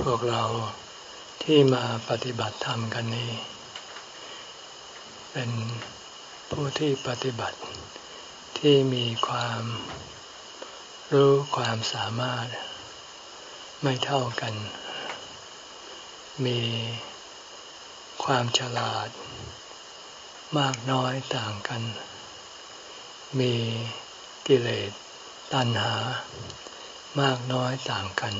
พวกเราที่มาปฏิบัติธรรมกันนี้ เป็นผู้ที่ปฏิบัติที่มีความรู้ความสามารถไม่เท่ากัน มีความฉลาด มากน้อยต่างกัน มีกิเลสตัณหามากน้อยต่างกัน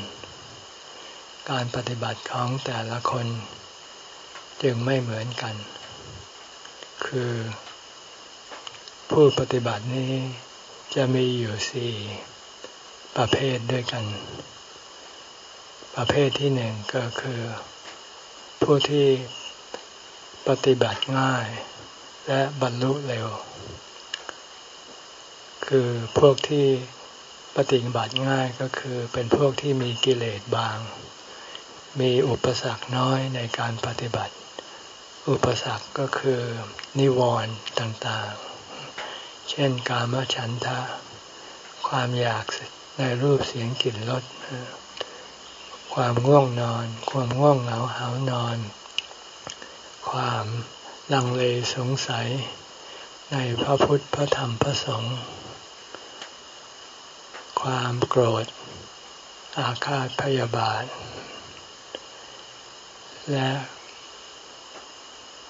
การปฏิบัติของแต่ละคนจึงไม่เหมือนกัน คือ ผู้ปฏิบัตินี้จะมีอยู่สี่ประเภทด้วยกัน ประเภทที่หนึ่งก็คือ ผู้ที่ปฏิบัติง่าย และบรรลุเร็ว คือพวกที่ปฏิบัติง่ายก็คือเป็นพวกที่มีกิเลสบาง มีอุปสรรคน้อยในการปฏิบัติ อุปสรรคก็คือ นิวรณ์ต่างๆ เช่นกามฉันทะ ความอยากในรูปเสียงกลิ่นรสความง่วงนอน ความง่วงเหงาหานอน ความลังเลสงสัย ในพระพุทธพระธรรมพระสงฆ์ความโกรธ อาฆาตพยาบาท และ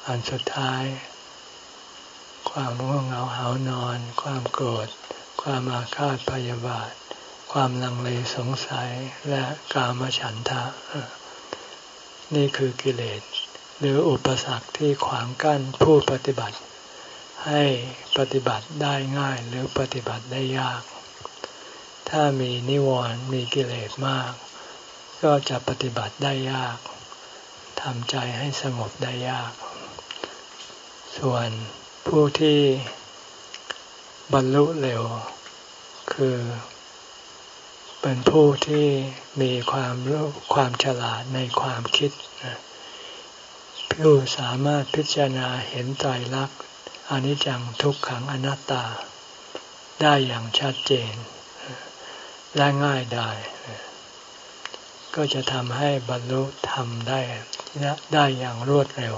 อันสุดท้าย ความง่วงเหงาหานอน ความโกรธ ความอาฆาตพยาบาท ความลังเลสงสัยและกามฉันทะ นี่คือกิเลส หรืออุปสรรคที่ขวางกั้นผู้ปฏิบัติ ให้ปฏิบัติได้ง่ายหรือปฏิบัติได้ยาก ถ้ามีนิวรณ์มีกิเลสมาก ก็จะปฏิบัติได้ยาก ทำใจให้สงบได้ยาก ส่วนผู้ที่บรรลุเร็ว คือ เป็นผู้ที่มีความรู้ความฉลาดในความคิดผู้สามารถพิจารณาเห็นใจรักอนิจจังทุกขังอนัตตา ได้อย่างชัดเจน และง่ายได้ก็จะทำให้บรรลุธรรมได้ ได้อย่างรวดเร็ว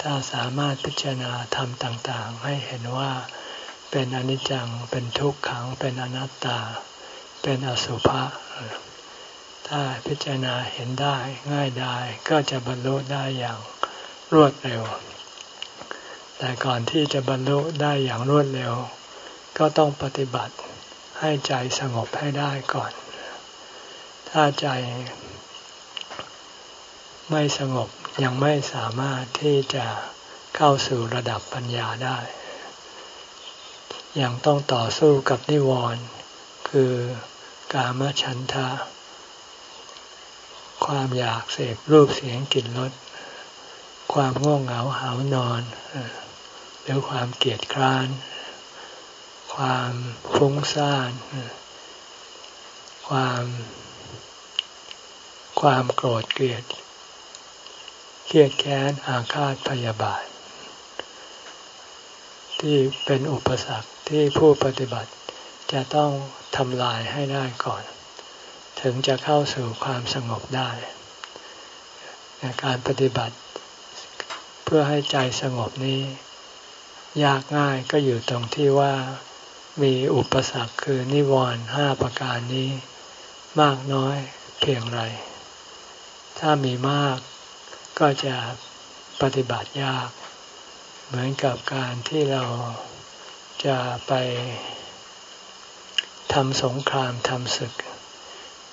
ถ้าสามารถพิจารณาธรรมต่างๆ ให้เห็นว่าเป็นอนิจจัง เป็นทุกขัง เป็นอนัตตา เป็นอสุภะ ถ้าพิจารณาเห็นได้ง่ายได้ก็จะบรรลุได้อย่างรวดเร็ว แต่ก่อนที่จะบรรลุได้อย่างรวดเร็ว ก็ต้องปฏิบัติให้ใจสงบให้ได้ก่อน ถ้าใจ ไม่สงบยังไม่สามารถที่จะเข้าสู่ระดับปัญญาได้ ยังต้องต่อสู้กับนิวรณ์คือกามฉันทะ ความอยากเสพรูปเสียงกลิ่นรสความง่วงเหงาหานอน หรือความเกียดคร้าน ความฟุ้งซ่าน ความ ความโกรธเกลียด เครียดแค้นอาฆาตพยาบาท ที่เป็นอุปสรรคที่ผู้ปฏิบัติจะต้องทำลายให้ได้ก่อน ถึงจะเข้าสู่ความสงบได้การปฏิบัติ เพื่อให้ใจสงบนี้ ยากง่ายก็อยู่ตรงที่ว่ามีอุปสรรคคือนิวรณ์ห้าประการนี้ มากน้อยเพียงไร ถ้ามีมาก ก็จะปฏิบัติยาก เหมือนกับการที่เราจะไปทำสงครามทำศึก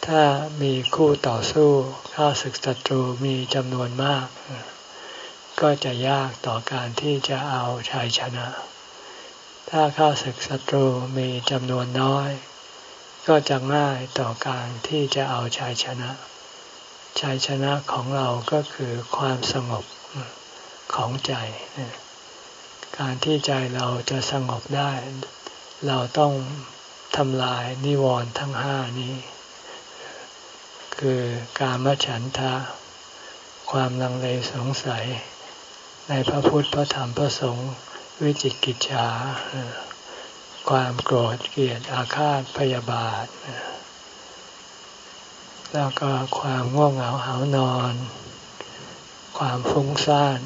ถ้ามีคู่ต่อสู้ข้าศึกศัตรูมีจำนวนมาก ก็จะยากต่อการที่จะเอาชัยชนะ ถ้าข้าศึกศัตรูมีจำนวนน้อย ก็จะง่ายต่อการที่จะเอาชัยชนะ ชัยชนะของเราก็คือความสงบของใจ การที่ใจเราจะสงบได้ เราต้องทำลายนิวรณ์ทั้งห้านี้ คือการมฉันทะ ความลังเลสงสัย ในพระพุทธพระธรรมพระสงฆ์วิจิกิจฉาความโกรธเกลียดอาฆาตพยาบาท แล้วก็ความง่วงเหงาหานอน ความฟุ้งซ่าน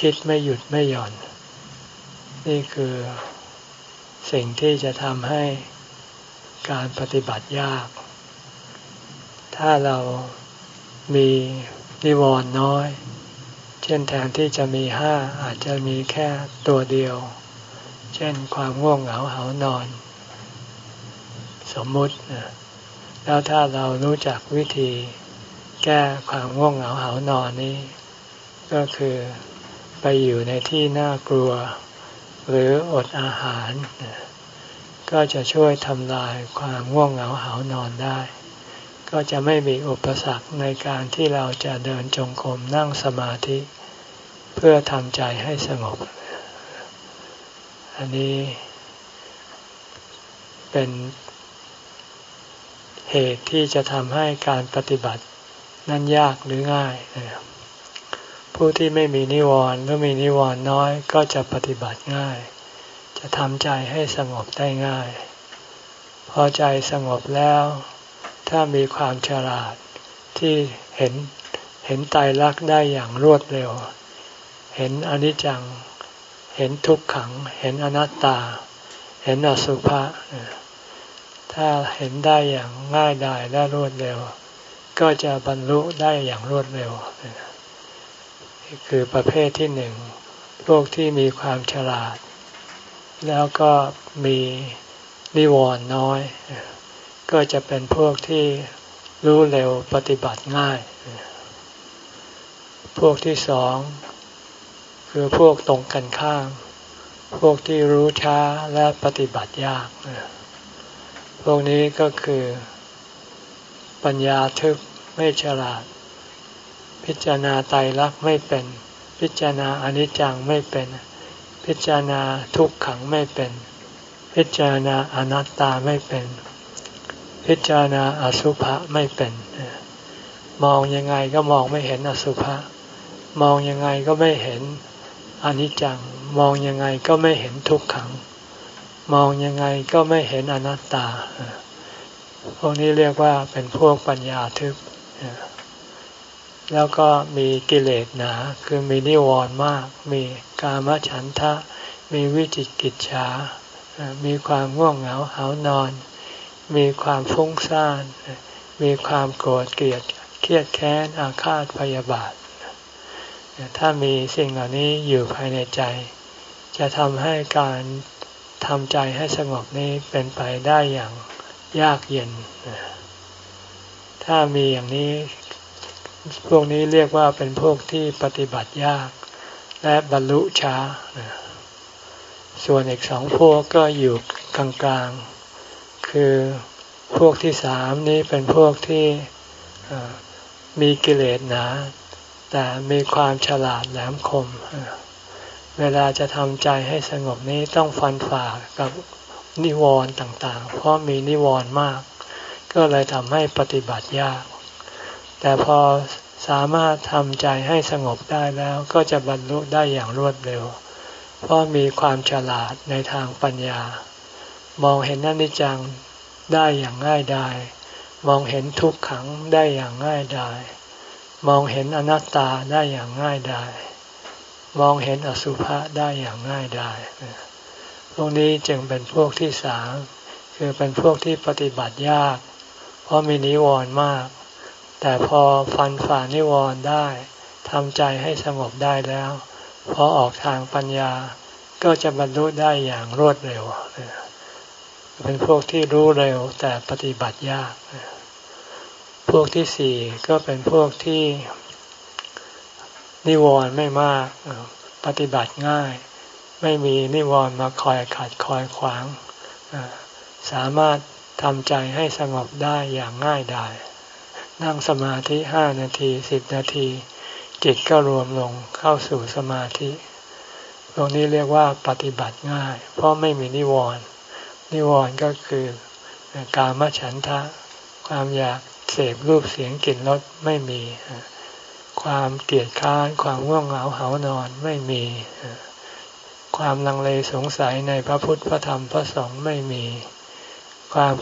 คิดไม่หยุดไม่หย่อน นี่คือสิ่งที่จะทำให้การปฏิบัติยาก ถ้าเรามีนิวรณ์น้อย เช่นแทนที่จะมีห้าอาจจะมีแค่ตัวเดียว เช่นความง่วงเหงาหานอน สมมุตินะ แล้วถ้าเรารู้จักวิธีแก้ความง่วงเหงาหานอนนี้ ก็คือไปอยู่ในที่น่ากลัว หรืออดอาหาร ก็จะช่วยทำลายความง่วงเหงาหานอนได้ ก็จะไม่มีอุปสรรคในการที่เราจะเดินจงกรมนั่งสมาธิ เพื่อทำใจให้สงบ อันนี้เป็น เหตุที่จะทำให้การปฏิบัตินั้นยากหรือง่าย ผู้ที่ไม่มีนิวรณ์หรือมีนิวรณ์น้อยก็จะปฏิบัติง่าย จะทำใจให้สงบได้ง่าย พอใจสงบแล้ว ถ้ามีความฉลาดที่เห็นเห็นตายรักได้อย่างรวดเร็ว เห็นอนิจจัง เห็นทุกขัง เห็นอนัตตา เห็นอสุภะ ถ้าเห็นได้อย่างง่ายดายและรวดเร็ว ก็จะบรรลุได้อย่างรวดเร็วคือประเภทที่หนึ่งพวกที่มีความฉลาด แล้วก็มีนิวรณ์น้อย ก็จะเป็นพวกที่รู้เร็วปฏิบัติง่าย พวกที่สองคือพวกตรงกันข้าม พวกที่รู้ช้าและปฏิบัติยาก พวกนี้ก็คือ ปัญญาทึบไม่ฉลาด พิจารณาไตรลักษณ์ไม่เป็น พิจารณาอนิจจังไม่เป็น พิจารณาทุกขังไม่เป็น พิจารณาอนัตตาไม่เป็น พิจารณาอสุภะไม่เป็น มองยังไงก็มองไม่เห็นอสุภะมองยังไงก็ไม่เห็นอนิจจัง มองยังไงก็ไม่เห็นทุกขัง มองยังไงก็ไม่เห็นอนัตตา พวกนี้เรียกว่าเป็นพวกปัญญาทึบแล้วก็มีกิเลสหนา คือมีนิวรณ์มาก มีกามฉันทะ มีวิจิกิจฉา มีความง่วงเหงาหานอน มีความฟุ้งซ่าน มีความโกรธเกลียด เครียดแค้น อาฆาตพยาบาท ถ้ามีสิ่งเหล่านี้อยู่ภายในใจ จะทำให้การ ทำใจให้สงบนี้เป็นไปได้อย่างยากเย็น ถ้ามีอย่างนี้ พวกนี้เรียกว่าเป็นพวกที่ปฏิบัติยาก และบรรลุช้า ส่วนอีกสองพวกก็อยู่กลางๆ คือพวกที่สามนี้เป็นพวกที่มีกิเลสหนา แต่มีความฉลาดแหลมคมเเวลาจะทำใจให้สงบนี้ต้องฟันฝ่ากับนิวรณ์ต่างๆ เพราะมีนิวรณ์มาก ก็เลยทำให้ปฏิบัติยาก แต่พอสามารถทำใจให้สงบได้แล้วก็จะบรรลุได้อย่างรวดเร็ว เพราะมีความฉลาดในทางปัญญา มองเห็นอนิจจังได้อย่างง่ายดายมองเห็นทุกขังได้อย่างง่ายดายมองเห็นอนัตตาได้อย่างง่ายดาย มองเห็นอสุภะได้อย่างง่ายดายพวกนี้จึงเป็นพวกที่สามคือเป็นพวกที่ปฏิบัติยาก เพราะมีนิวรณ์มาก แต่พอฟันฝ่านิวรณ์ได้ทำใจให้สงบได้แล้ว พอออกทางปัญญาก็จะบรรลุได้อย่างรวดเร็ว เป็นพวกที่รู้เร็วแต่ปฏิบัติยาก พวกที่สี่ก็เป็นพวกที่ นิวรณ์ไม่มากปฏิบัติง่าย ไม่มีนิวรณ์มาคอยขัดคอยขวาง สามารถทำใจให้สงบได้อย่างง่ายดายนั่งสมาธิห้านาทีสิบนาที จิตก็รวมลงเข้าสู่สมาธิตรงนี้เรียกว่าปฏิบัติง่าย เพราะไม่มีนิวรณ์นิวรณ์ก็คือกามฉันทะ ความอยากเสพรูปเสียงกลิ่นรสไม่มี ความเกลียดค้านความง่วงเหงาเหานอนไม่มี ความลังเลสงสัยในพระพุทธพระธรรมพระสงฆ์ไม่มีคความ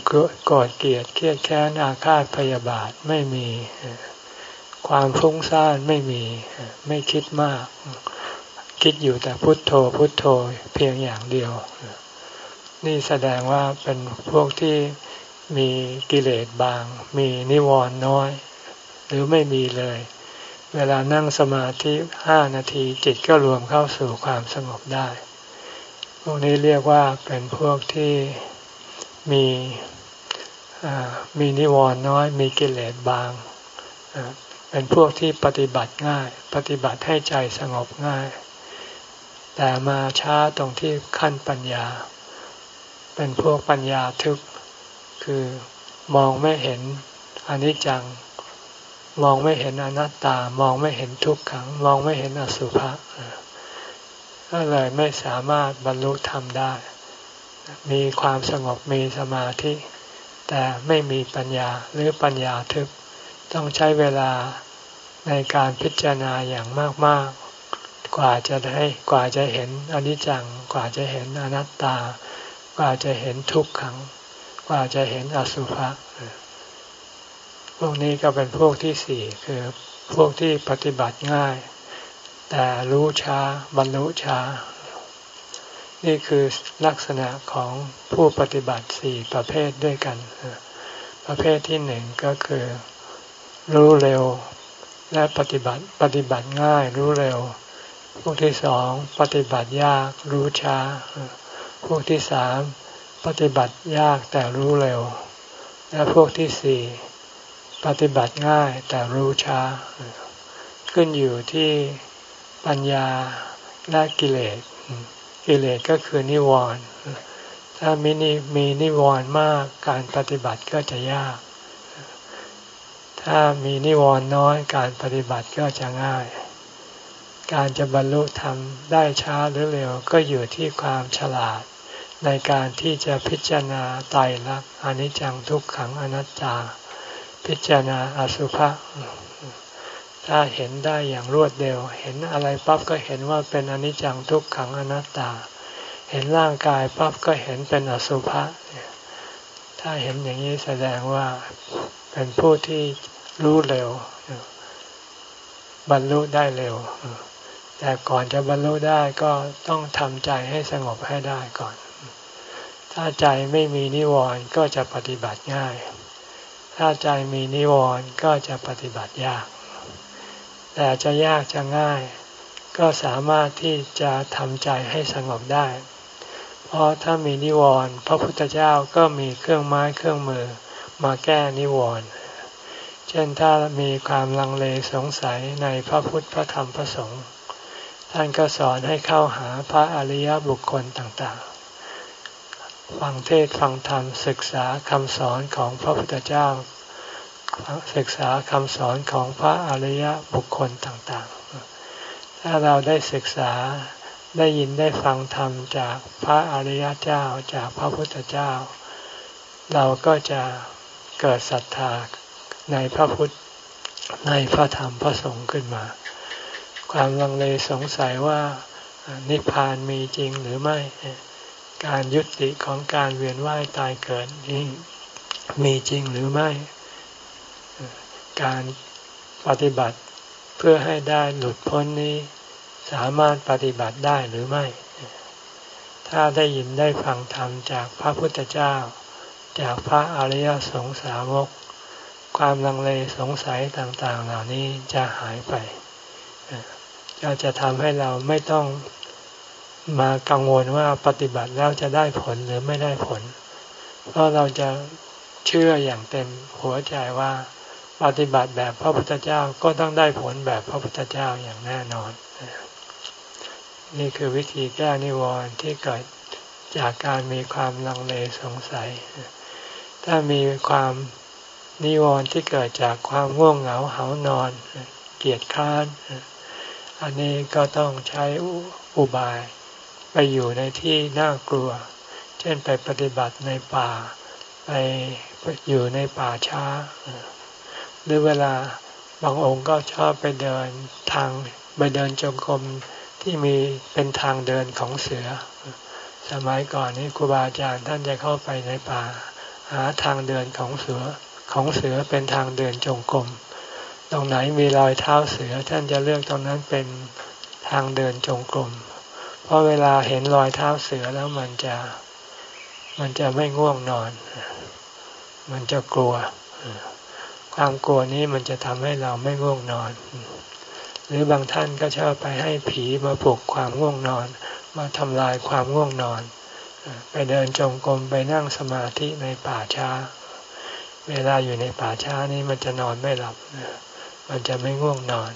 โกรธเกลียดเครียดแค้นอาฆาตพยาบาทไม่มี ความฟุ้งซ่านไม่มี ไม่คิดมาก คิดอยู่แต่พุทโธพุทโธเพียงอย่างเดียว นี่แสดงว่าเป็นพวกที่มีกิเลสบาง มีนิวรณ์น้อย หรือไม่มีเลย เวลานั่งสมาธิห้านาทีจิตก็รวมเข้าสู่ความสงบได้ พวกนี้เรียกว่าเป็นพวกที่มีมีนิวรณ์น้อย มีกิเลสบาง เป็นพวกที่ปฏิบัติง่าย ปฏิบัติให้ใจสงบง่าย แต่มาช้าตรงที่ขั้นปัญญา เป็นพวกปัญญาทึบคือมองไม่เห็นอนิจจัง มองไม่เห็นอนัตตามองไม่เห็นทุกขัง มองไม่เห็นอสุภะก็เลยไม่สามารถบรรลุธรรมได้ มีความสงบมีสมาธิ แต่ไม่มีปัญญาหรือปัญญาทึบต้องใช้เวลาในการพิจารณาอย่างมาก ๆ กว่าจะได้กว่าจะเห็นอนิจจัง กว่าจะเห็นอนัตตา กว่าจะเห็นทุกขัง กว่าจะเห็นอสุภะ พวกนี้ก็เป็นพวกที่สี่คือพวกที่ปฏิบัติง่าย แต่รู้ช้าบรรลุช้า นี่คือลักษณะของผู้ปฏิบัติสี่ประเภทด้วยกัน ประเภทที่หนึ่งก็คือ รู้เร็ว และปฏิบัติปฏิบัติง่ายรู้เร็ว พวกที่สองปฏิบัติยากรู้ช้า พวกที่สามปฏิบัติยากแต่รู้เร็ว และพวกที่สี่ ปฏิบัติง่ายแต่รู้ช้า ขึ้นอยู่ที่ปัญญาและกิเลส กิเลสก็คือนิวรณ์ถ้ามีนิมีนิวรณ์มากการปฏิบัติก็จะยาก ถ้ามีนิวรณ์น้อยการปฏิบัติก็จะง่าย การจะบรรลุธรรมได้ช้าหรือเร็วก็อยู่ที่ความฉลาดในการที่จะพิจารณาไตรลักษณ์อนิจจังทุกขังอนัตตา พิจารณาอสุภะถ้าเห็นได้อย่างรวดเร็ว เห็นอะไรปั๊บก็เห็นว่าเป็นอนิจจังทุกขังอนัตตา เห็นร่างกายปั๊บก็เห็นเป็นอสุภะถ้าเห็นอย่างนี้แสดงว่าเป็นผู้ที่รู้เร็ว บรรลุได้เร็ว แต่ก่อนจะบรรลุได้ก็ต้องทำใจให้สงบให้ได้ก่อน ถ้าใจไม่มีนิวรณ์ก็จะปฏิบัติง่าย ถ้าใจมีนิวรณ์ก็จะปฏิบัติยาก แต่จะยากจะง่าย ก็สามารถที่จะทำใจให้สงบได้ เพราะถ้ามีนิวรณ์พระพุทธเจ้าก็มีเครื่องไม้เครื่องมือมาแก้นิวรณ์เช่นถ้ามีความลังเลสงสัยในพระพุทธพระธรรมพระสงฆ์ท่านก็สอนให้เข้าหาพระอริยบุคคลต่างๆ ฟังเทศฟังธรรมศึกษาคำสอนของพระพุทธเจ้า ศึกษาคำสอนของพระอริยบุคคลต่างๆ ถ้าเราได้ศึกษาได้ยินได้ฟังธรรมจากพระอริยเจ้าจากพระพุทธเจ้า เราก็จะเกิดศรัทธาในพระพุทธในพระธรรมพระสงฆ์ขึ้นมา ความลังเลสงสัยว่านิพพานมีจริงหรือไม่ การยุติของการเวียนว่ายตายเกิดนี้มีจริงหรือไม่ การปฏิบัติเพื่อให้ได้หลุดพ้นนี้ สามารถปฏิบัติได้หรือไม่ ถ้าได้ยินได้ฟังธรรมจากพระพุทธเจ้า จากพระอริยสงสาวก ความลังเลสงสัยต่างๆ เหล่านี้จะหายไปจะจะทำให้เราไม่ต้อง มากังวลว่าปฏิบัติแล้วจะได้ผลหรือไม่ได้ผล เพราะเราจะเชื่ออย่างเต็มหัวใจว่า ปฏิบัติแบบพระพุทธเจ้าก็ต้องได้ผลแบบพระพุทธเจ้าอย่างแน่นอน นี่คือวิธีแก้นิวรณ์ที่เกิดจากการมีความลังเลสงสัย ถ้ามีความนิวรณ์ที่เกิดจากความง่วงเหงาเหานอน เกียจค้าน อันนี้ก็ต้องใช้อุบาย ไปอยู่ในที่น่ากลัว เช่นไปปฏิบัติในป่า ไปอยู่ในป่าช้า หรือเวลาบางองค์ก็ชอบไปเดินทางไปเดินจงกรมที่มีเป็นทางเดินของเสือ สมัยก่อนนี้ครูบาอาจารย์ท่านจะเข้าไปในป่าหหาทางเดินของเสือของเสือเป็นทางเดินจงกรมตรงไหนมีรอยเท้าเสือท่านจะเลือกตรงนั้นเป็นทางเดินจงกรม เพราะเวลาเห็นรอยเท้าเสือแล้วมันจะมันจะไม่ง่วงนอน มันจะกลัว ความกลัวนี้มันจะทำให้เราไม่ง่วงนอน หรือบางท่านก็ชอบไปให้ผีมาปลุกความง่วงนอน มาทำลายความง่วงนอน ไปเดินจงกรมไปนั่งสมาธิในป่าช้า เวลาอยู่ในป่าช้านี้มันจะนอนไม่หลับ มันจะไม่ง่วงนอน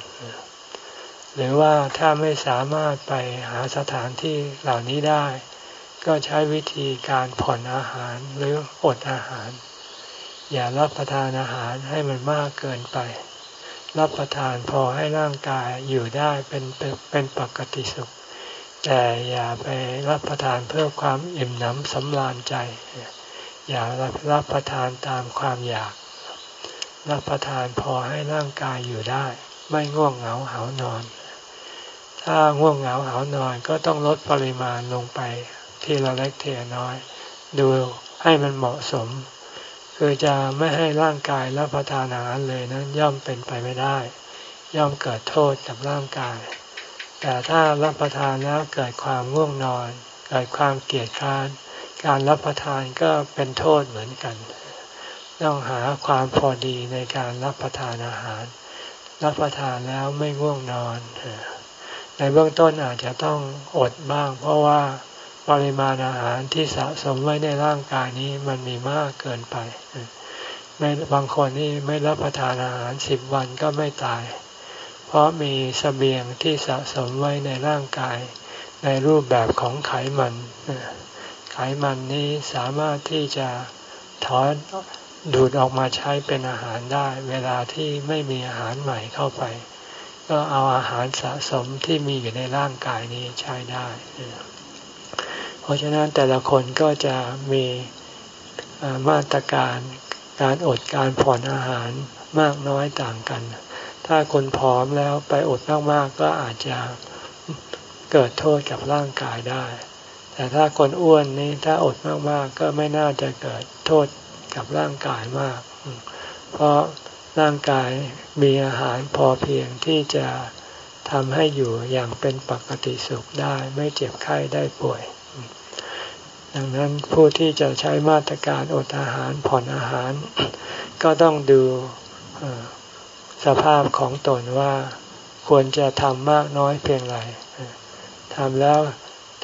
หรือว่าถ้าไม่สามารถไปหาสถานที่เหล่านี้ได้ ก็ใช้วิธีการผ่อนอาหารหรืออดอาหาร อย่ารับประทานอาหารให้มันมากเกินไป รับประทานพอให้ร่างกายอยู่ได้เป็นเป็นปกติสุข แต่อย่าไปรับประทานเพื่อความอิ่มหนำสำราญใจ อย่ารับรับประทานตามความอยาก รับประทานพอให้ร่างกายอยู่ได้ไม่ง่วงเหงาหานอน ถ้าง่วงเหงาหานอนก็ต้องลดปริมาณลงไป ทีละเล็กทีละน้อย ดูให้มันเหมาะสม คือจะไม่ให้ร่างกายรับประทานอาหารเลยนั้นย่อมเป็นไปไม่ได้ ย่อมเกิดโทษกับร่างกาย แต่ถ้ารับประทานแล้วเกิดความง่วงนอน เกิดความเกลียดคร้าน การรับประทานก็เป็นโทษเหมือนกัน ต้องหาความพอดีในการรับประทานอาหาร รับประทานแล้วไม่ง่วงนอน ในเบื้องต้นอาจจะต้องอดบ้าง เพราะว่าปริมาณอาหารที่สะสมไว้ในร่างกายนี้มันมีมากเกินไปไม่บางคนนี่ไม่รับประทานอาหารสิบวันก็ไม่ตาย เพราะมีสเสบียงที่สะสมไว้ในร่างกาย ในรูปแบบของไขมัน ไขมันนี้สามารถที่จะถอนดูดออกมาใช้เป็นอาหารได้ เวลาที่ไม่มีอาหารใหม่เข้าไป ก็เอาอาหารสะสมที่มีอยู่ในร่างกายนี้ใช้ได้ เพราะฉะนั้นแต่ละคนก็จะมีมาตรการการอดการผ่อนอาหารมากน้อยต่างกัน ถ้าคนผอมแล้วไปอดมากๆก็อาจจะเกิดโทษกับร่างกายได้ แต่ถ้าคนอ้วนนี่ถ้าอดมากๆก็ไม่น่าจะเกิดโทษกับร่างกายมาก เพราะ ร่างกายมีอาหารพอเพียงที่จะทำให้อยู่อย่างเป็นปกติสุขได้ไม่เจ็บไข้ได้ป่วย ดังนั้นผู้ที่จะใช้มาตรการอดอาหารผ่อนอาหาร ก็ต้องดูสภาพของตนว่าควรจะทำมากน้อยเพียงไรทำแล้ว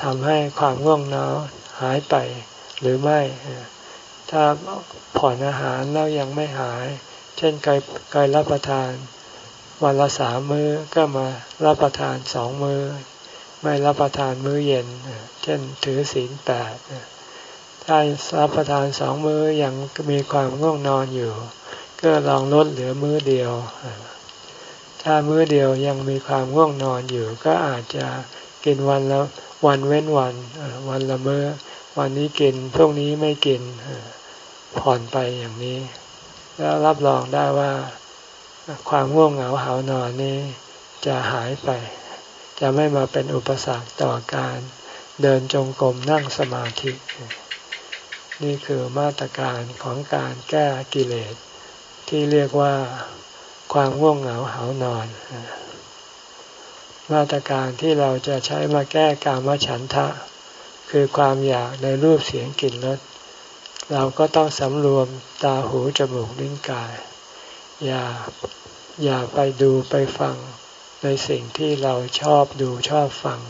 ทำให้ความง่วงนอนหายไปหรือไม่ ถ้าผ่อนอาหารแล้วยังไม่หาย เช่นเคยเคยรับประทาน วันละสามมือ้อก็มารับประทานสองมือ้อ ไม่รับประทานมื้อเย็น เช่นถือศีลแปดถ้ารับประทานสองมื้อยังมีความง่วงนอนอยู่ ก็ลองลดเหลือมื้อเดียว ถ้ามื้อเดียวยังมีความง่วงนอนอยู่ ก็อาจจะกินวันละวันเว้นวันวันละมื้อ วันนี้กินพรุ่งนี้ไม่กินผ่อนไปอย่างนี้ แล้วรับรองได้ว่าความง่วงเหงาหานอนนี้จะหายไป จะไม่มาเป็นอุปสรรคต่อการเดินจงกรมนั่งสมาธิ นี่คือมาตรการของการแก้กิเลส ที่เรียกว่าความง่วงเหงาหานอน มาตรการที่เราจะใช้มาแก้กามฉันทะ คือความอยากในรูปเสียงกลิ่นรส เราก็ต้องสำรวมตาหูจมูกลิ้นกาย อย่าอย่าไปดูไปฟังในสิ่งที่เราชอบดูชอบฟัง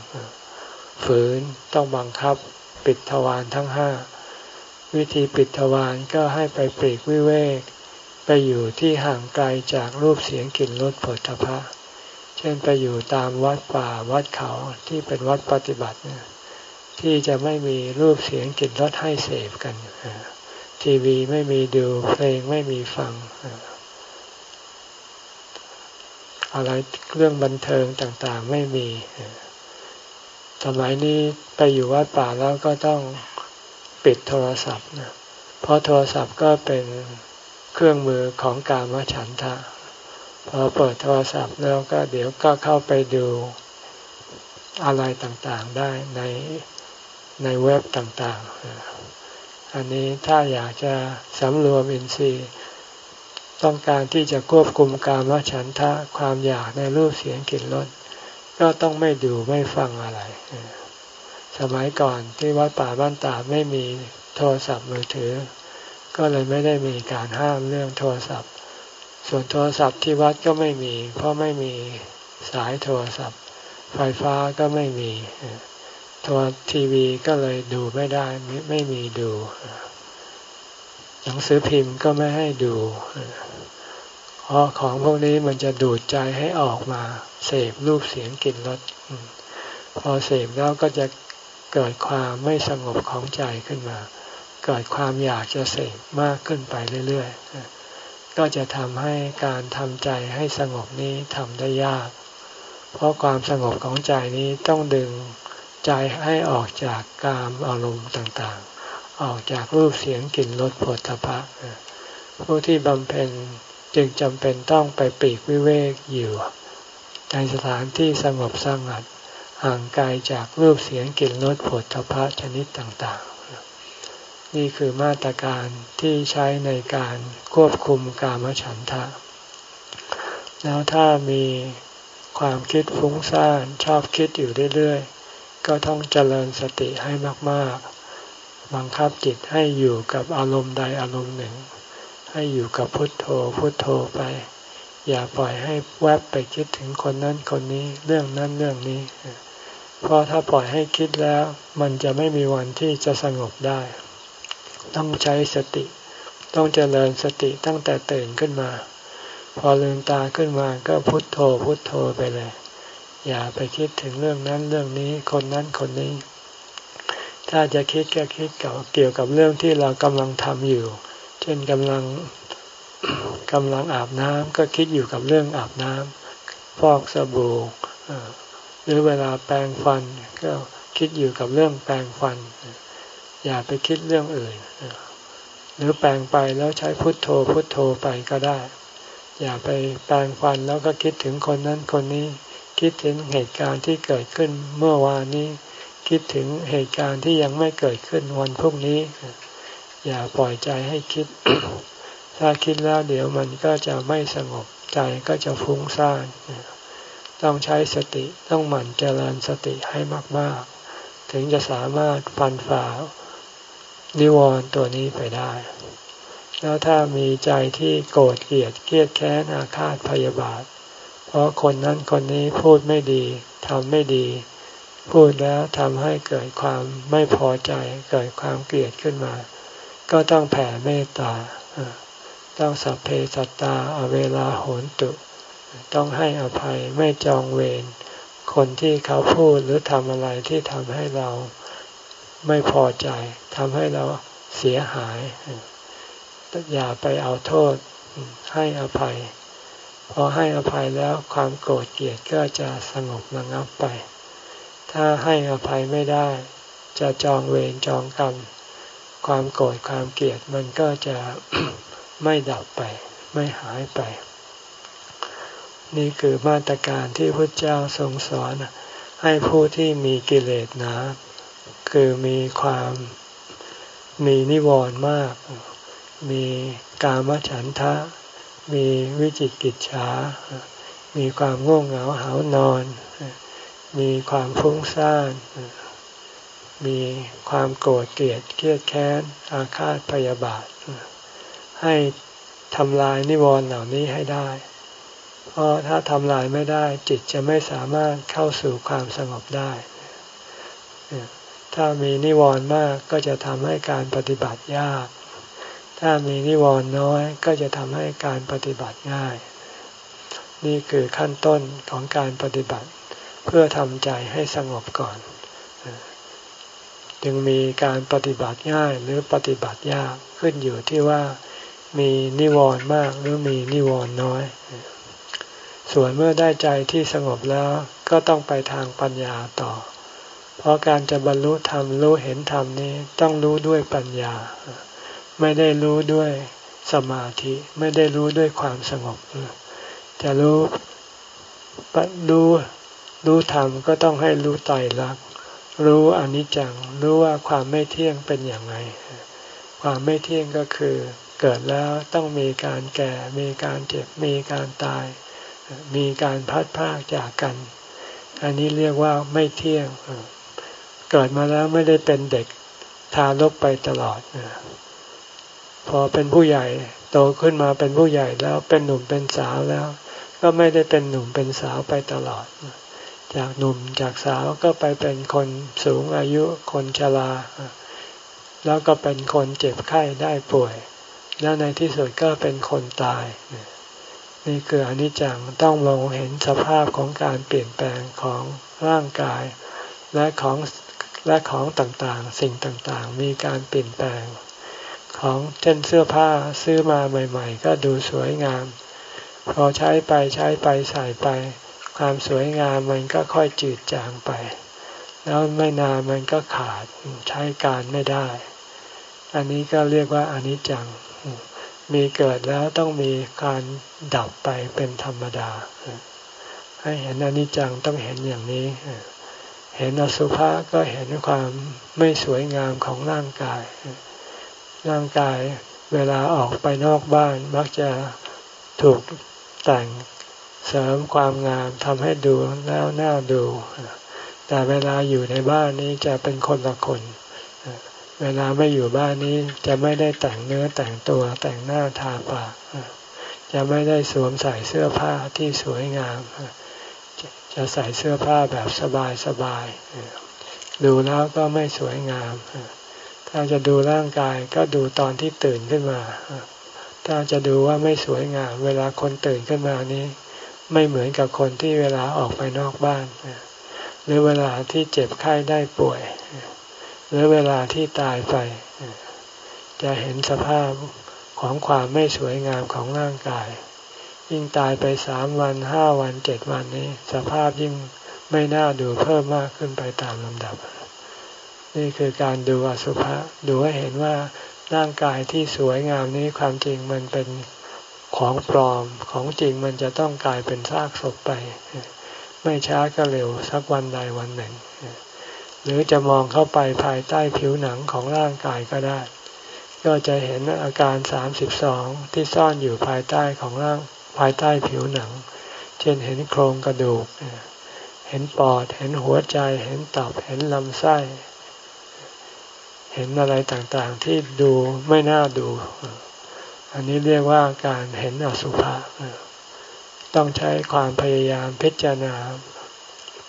ฝืนต้องบังคับปิดทวารทั้งห้าวิธีปิดทวารก็ให้ไปปลีกวิเวก ไปอยู่ที่ห่างไกลจากรูปเสียงกลิ่นรสผลพะเช่นไปอยู่ตามวัดป่าวัดเขาที่เป็นวัดปฏิบัติ ที่จะไม่มีรูปเสียงกลิ่นรสให้เสพกันทีวีไม่มีดูเพลงไม่มีฟัง อะไรเรื่องบันเทิงต่างๆไม่มี สมัยนี้ไปอยู่วัดป่าแล้วก็ต้องปิดโทรศัพท์นะเพราะโทรศัพท์ก็เป็นเครื่องมือของกามฉันทะพอเปิดโทรศัพท์แล้วก็เดี๋ยวก็เข้าไปดูอะไรต่างๆได้ใน ในเว็บต่างๆ อันนี้ถ้าอยากจะสำรวมอินทรีย์ ต้องการที่จะควบคุมการวฉันทะความอยากในรูปเสียงกลิ่นรสก็ต้องไม่ดูไม่ฟังอะไร สมัยก่อนที่วัดป่าบ้านตาไม่มีโทรศัพท์มือถือ ก็เลยไม่ได้มีการห้ามเรื่องโทรศัพท์ ส่วนโทรศัพท์ที่วัดก็ไม่มี เพราะไม่มีสายโทรศัพท์ ไฟฟ้าก็ไม่มี โทรทีวีก็เลยดูไม่ได้ไม่มีดูหนังสือพิมพ์ก็ไม่ให้ดูเพราะของพวกนี้มันจะดูดใจให้ออกมา เสพรูปเสียงกลิ่นรสพอเสพแล้วก็จะเกิดความไม่สงบของใจขึ้นมา เกิดความอยากจะเสพมากขึ้นไปเรื่อยๆ ก็จะทำให้การทำใจให้สงบนี้ทำได้ยาก เพราะความสงบของใจนี้ต้องดึง ใจให้ออกจากกามอารมณ์ต่างๆ ออกจากรูปเสียงกลิ่นรสผลตภะผู้ที่บำเพ็ญจึงจำเป็นต้องไปปีกวิเวกอยู่ในสถานที่สงบสงัดห่างไกลจากรูปเสียงกลิ่นรสผลทพะชนิดต่างๆ นี่คือมาตรการที่ใช้ในการควบคุมกามฉันทะ แล้วถ้ามีความคิดฟุ้งซ่านชอบคิดอยู่เรื่อยๆ ก็ต้องเจริญสติให้มากๆ บังคับจิตให้อยู่กับอารมณ์ใดอารมณ์หนึ่ง ให้อยู่กับพุทโธพุทโธไป อย่าปล่อยให้แวบไปคิดถึงคนนั้นคนนี้เรื่องนั้นเรื่องนี้ เพราะถ้าปล่อยให้คิดแล้ว มันจะไม่มีวันที่จะสงบได้ ต้องใช้สติ ต้องเจริญสติตั้งแต่ตื่นขึ้นมา พอลืมตาขึ้นมาก็พุทโธพุทโธไปเลย อย่าไปคิดถึงเรื่องนั้นเรื่องนี้คนนั้นคนนี้ ถ้าจะคิดก็คิดเกี่ยวกับเรื่องที่เรากำลังทำอยู่ เช่นกำลังกำลังอาบน้ำก็คิดอยู่กับเรื่องอาบน้ำฟอกสบู่หรือเวลาแปรงฟันก็คิดอยู่กับเรื่องแปรงฟัน อย่าไปคิดเรื่องอื่น หรือแปรงไปแล้วใช้พุทโธพุทโธไปก็ได้ อย่าไปแปรงฟันแล้วก็คิดถึงคนนั้นคนนี้ คิดถึงเหตุการณ์ที่เกิดขึ้นเมื่อวานนี้ คิดถึงเหตุการณ์ที่ยังไม่เกิดขึ้นวันพรุ่งนี้ อย่าปล่อยใจให้คิด ถ้าคิดแล้วเดี๋ยวมันก็จะไม่สงบใจก็จะฟุ้งซ่านต้องใช้สติต้องหมั่นเจริญสติให้มาก ๆ ถึงจะสามารถฟันฝ่านิวรณ์ตัวนี้ไปได้ แล้วถ้ามีใจที่โกรธเกลียดเกลียดแค้นอาฆาตพยาบาท ราะคนนั้นคนนี้พูดไม่ดีทำไม่ดี พูดแล้วทำให้เกิดความไม่พอใจ เกิดความเกลียดขึ้นมา ก็ต้องแผ่เมตตาต้องสัพเพสัตตาอเวลาโหนตุ ต้องให้อภัยไม่จองเวรคนที่เขาพูดหรือทำอะไรที่ทำให้เราไม่พอใจทำให้เราเสียหาย อย่าไปเอาโทษให้อภัย พอให้อภัยแล้วความโกรธเกลียดก็จะสงบระงับไป ถ้าให้อภัยไม่ได้ จะจองเวรจองกรรม ความโกรธความเกลียดมันก็จะไม่ดับไป ไม่หายไป นี่คือมาตรการที่พระเจ้าทรงสอนให้ผู้ที่มีกิเลสหนา คือมีความมีนิวรณ์มาก มีกามฉันทะ มีวิจิกิจฉา มีความง่วงเหงาหานอน มีความฟุ้งซ่าน มีความโกรธเกลียดเครียดแค้น อาฆาตพยาบาท ให้ทำลายนิวรณ์เหล่านี้ให้ได้ เพราะถ้าทำลายไม่ได้จิตจะไม่สามารถเข้าสู่ความสงบได้ ถ้ามีนิวรณ์มากก็จะทำให้การปฏิบัติยาก ถ้ามีนิวรณ์น้อยก็จะทำให้การปฏิบัติง่าย นี่คือขั้นต้นของการปฏิบัติ เพื่อทำใจให้สงบก่อน จึงมีการปฏิบัติง่ายหรือปฏิบัติยากขึ้นอยู่ที่ว่ามีนิวรณ์มากหรือมีนิวรณ์น้อย ส่วนเมื่อได้ใจที่สงบแล้วก็ต้องไปทางปัญญาต่อ เพราะการจะบรรลุธรรมรู้เห็นธรรมนี้ต้องรู้ด้วยปัญญา ไม่ได้รู้ด้วยสมาธิไม่ได้รู้ด้วยความสงบ จะรู้รู้รู้ธรรมก็ต้องให้รู้ไตรลักษณ์รู้อนิจจังรู้ว่าความไม่เที่ยงเป็นอย่างไรความไม่เที่ยงก็คือ เกิดแล้วต้องมีการแก่ มีการเจ็บ มีการตาย มีการพัดพากจากกัน อันนี้เรียกว่าไม่เที่ยง เกิดมาแล้วไม่ได้เป็นเด็กทารกไปตลอด พอเป็นผู้ใหญ่โตขึ้นมาเป็นผู้ใหญ่แล้วเป็นหนุ่มเป็นสาวแล้ว ก็ไม่ได้เป็นหนุ่มเป็นสาวไปตลอด จากหนุ่มจากสาวก็ไปเป็นคนสูงอายุคนชราแล้วก็เป็นคนเจ็บไข้ได้ป่วย แล้วในที่สุดก็เป็นคนตาย นี่คืออนิจจังต้องมองเห็นสภาพของการเปลี่ยนแปลงของร่างกาย และของและของต่างๆ สิ่งต่างๆ มีการเปลี่ยนแปลง ของเช่นเสื้อผ้าซื้อมาใหม่ ๆ ก็ดูสวยงาม พอใช้ไปใช้ไปใส่ไป ความสวยงามมันก็ค่อยจืดจางไป แล้วไม่นานมันก็ขาดใช้การไม่ได้ อันนี้ก็เรียกว่าอนิจจัง มีเกิดแล้วต้องมีการดับไปเป็นธรรมดา ให้เห็นอนิจจังต้องเห็นอย่างนี้ เห็นอสุภะก็เห็นความไม่สวยงามของร่างกาย ร่างกายเวลาออกไปนอกบ้านมักจะถูกแต่งเสริมความงามทำให้ดูแล้วน่าดู แต่เวลาอยู่ในบ้านนี้จะเป็นคนละคน เวลาไม่อยู่บ้านนี้จะไม่ได้แต่งเนื้อแต่งตัวแต่งหน้าทาปากจะไม่ได้สวมใส่เสื้อผ้าที่สวยงาม จะใส่เสื้อผ้าแบบสบายสบายดูแล้วก็ไม่สวยงาม ถ้าจะดูร่างกายก็ดูตอนที่ตื่นขึ้นมา ถ้าจะดูว่าไม่สวยงาม เวลาคนตื่นขึ้นมานี้ ไม่เหมือนกับคนที่เวลาออกไปนอกบ้าน หรือเวลาที่เจ็บไข้ได้ป่วย หรือเวลาที่ตายไป จะเห็นสภาพของความไม่สวยงามของร่างกาย ยิ่งตายไปสามวันห้าวันเจ็ดวันนี้ สภาพยิ่งไม่น่าดูเพิ่มมากขึ้นไปตามลำดับ นี่คือการดูอสุภะดูให้เห็นว่าร่างกายที่สวยงามนี้ความจริงมันเป็นของปลอมของจริงมันจะต้องกลายเป็นซากศพไป ไม่ช้าก็เร็วสักวันใดวันหนึ่ง หรือจะมองเข้าไปภายใต้ผิวหนังของร่างกายก็ได้ ก็จะเห็นอาการสามสิบสองที่ซ่อนอยู่ภายใต้ของร่างภายใต้ผิวหนัง เช่นเห็นโครงกระดูก เห็นปอด เห็นหัวใจ เห็นตับ เห็นลำไส้ เห็นอะไรต่างๆที่ดูไม่น่าดู อันนี้เรียกว่าการเห็นอสุภะต้องใช้ความพยายามพิจารณา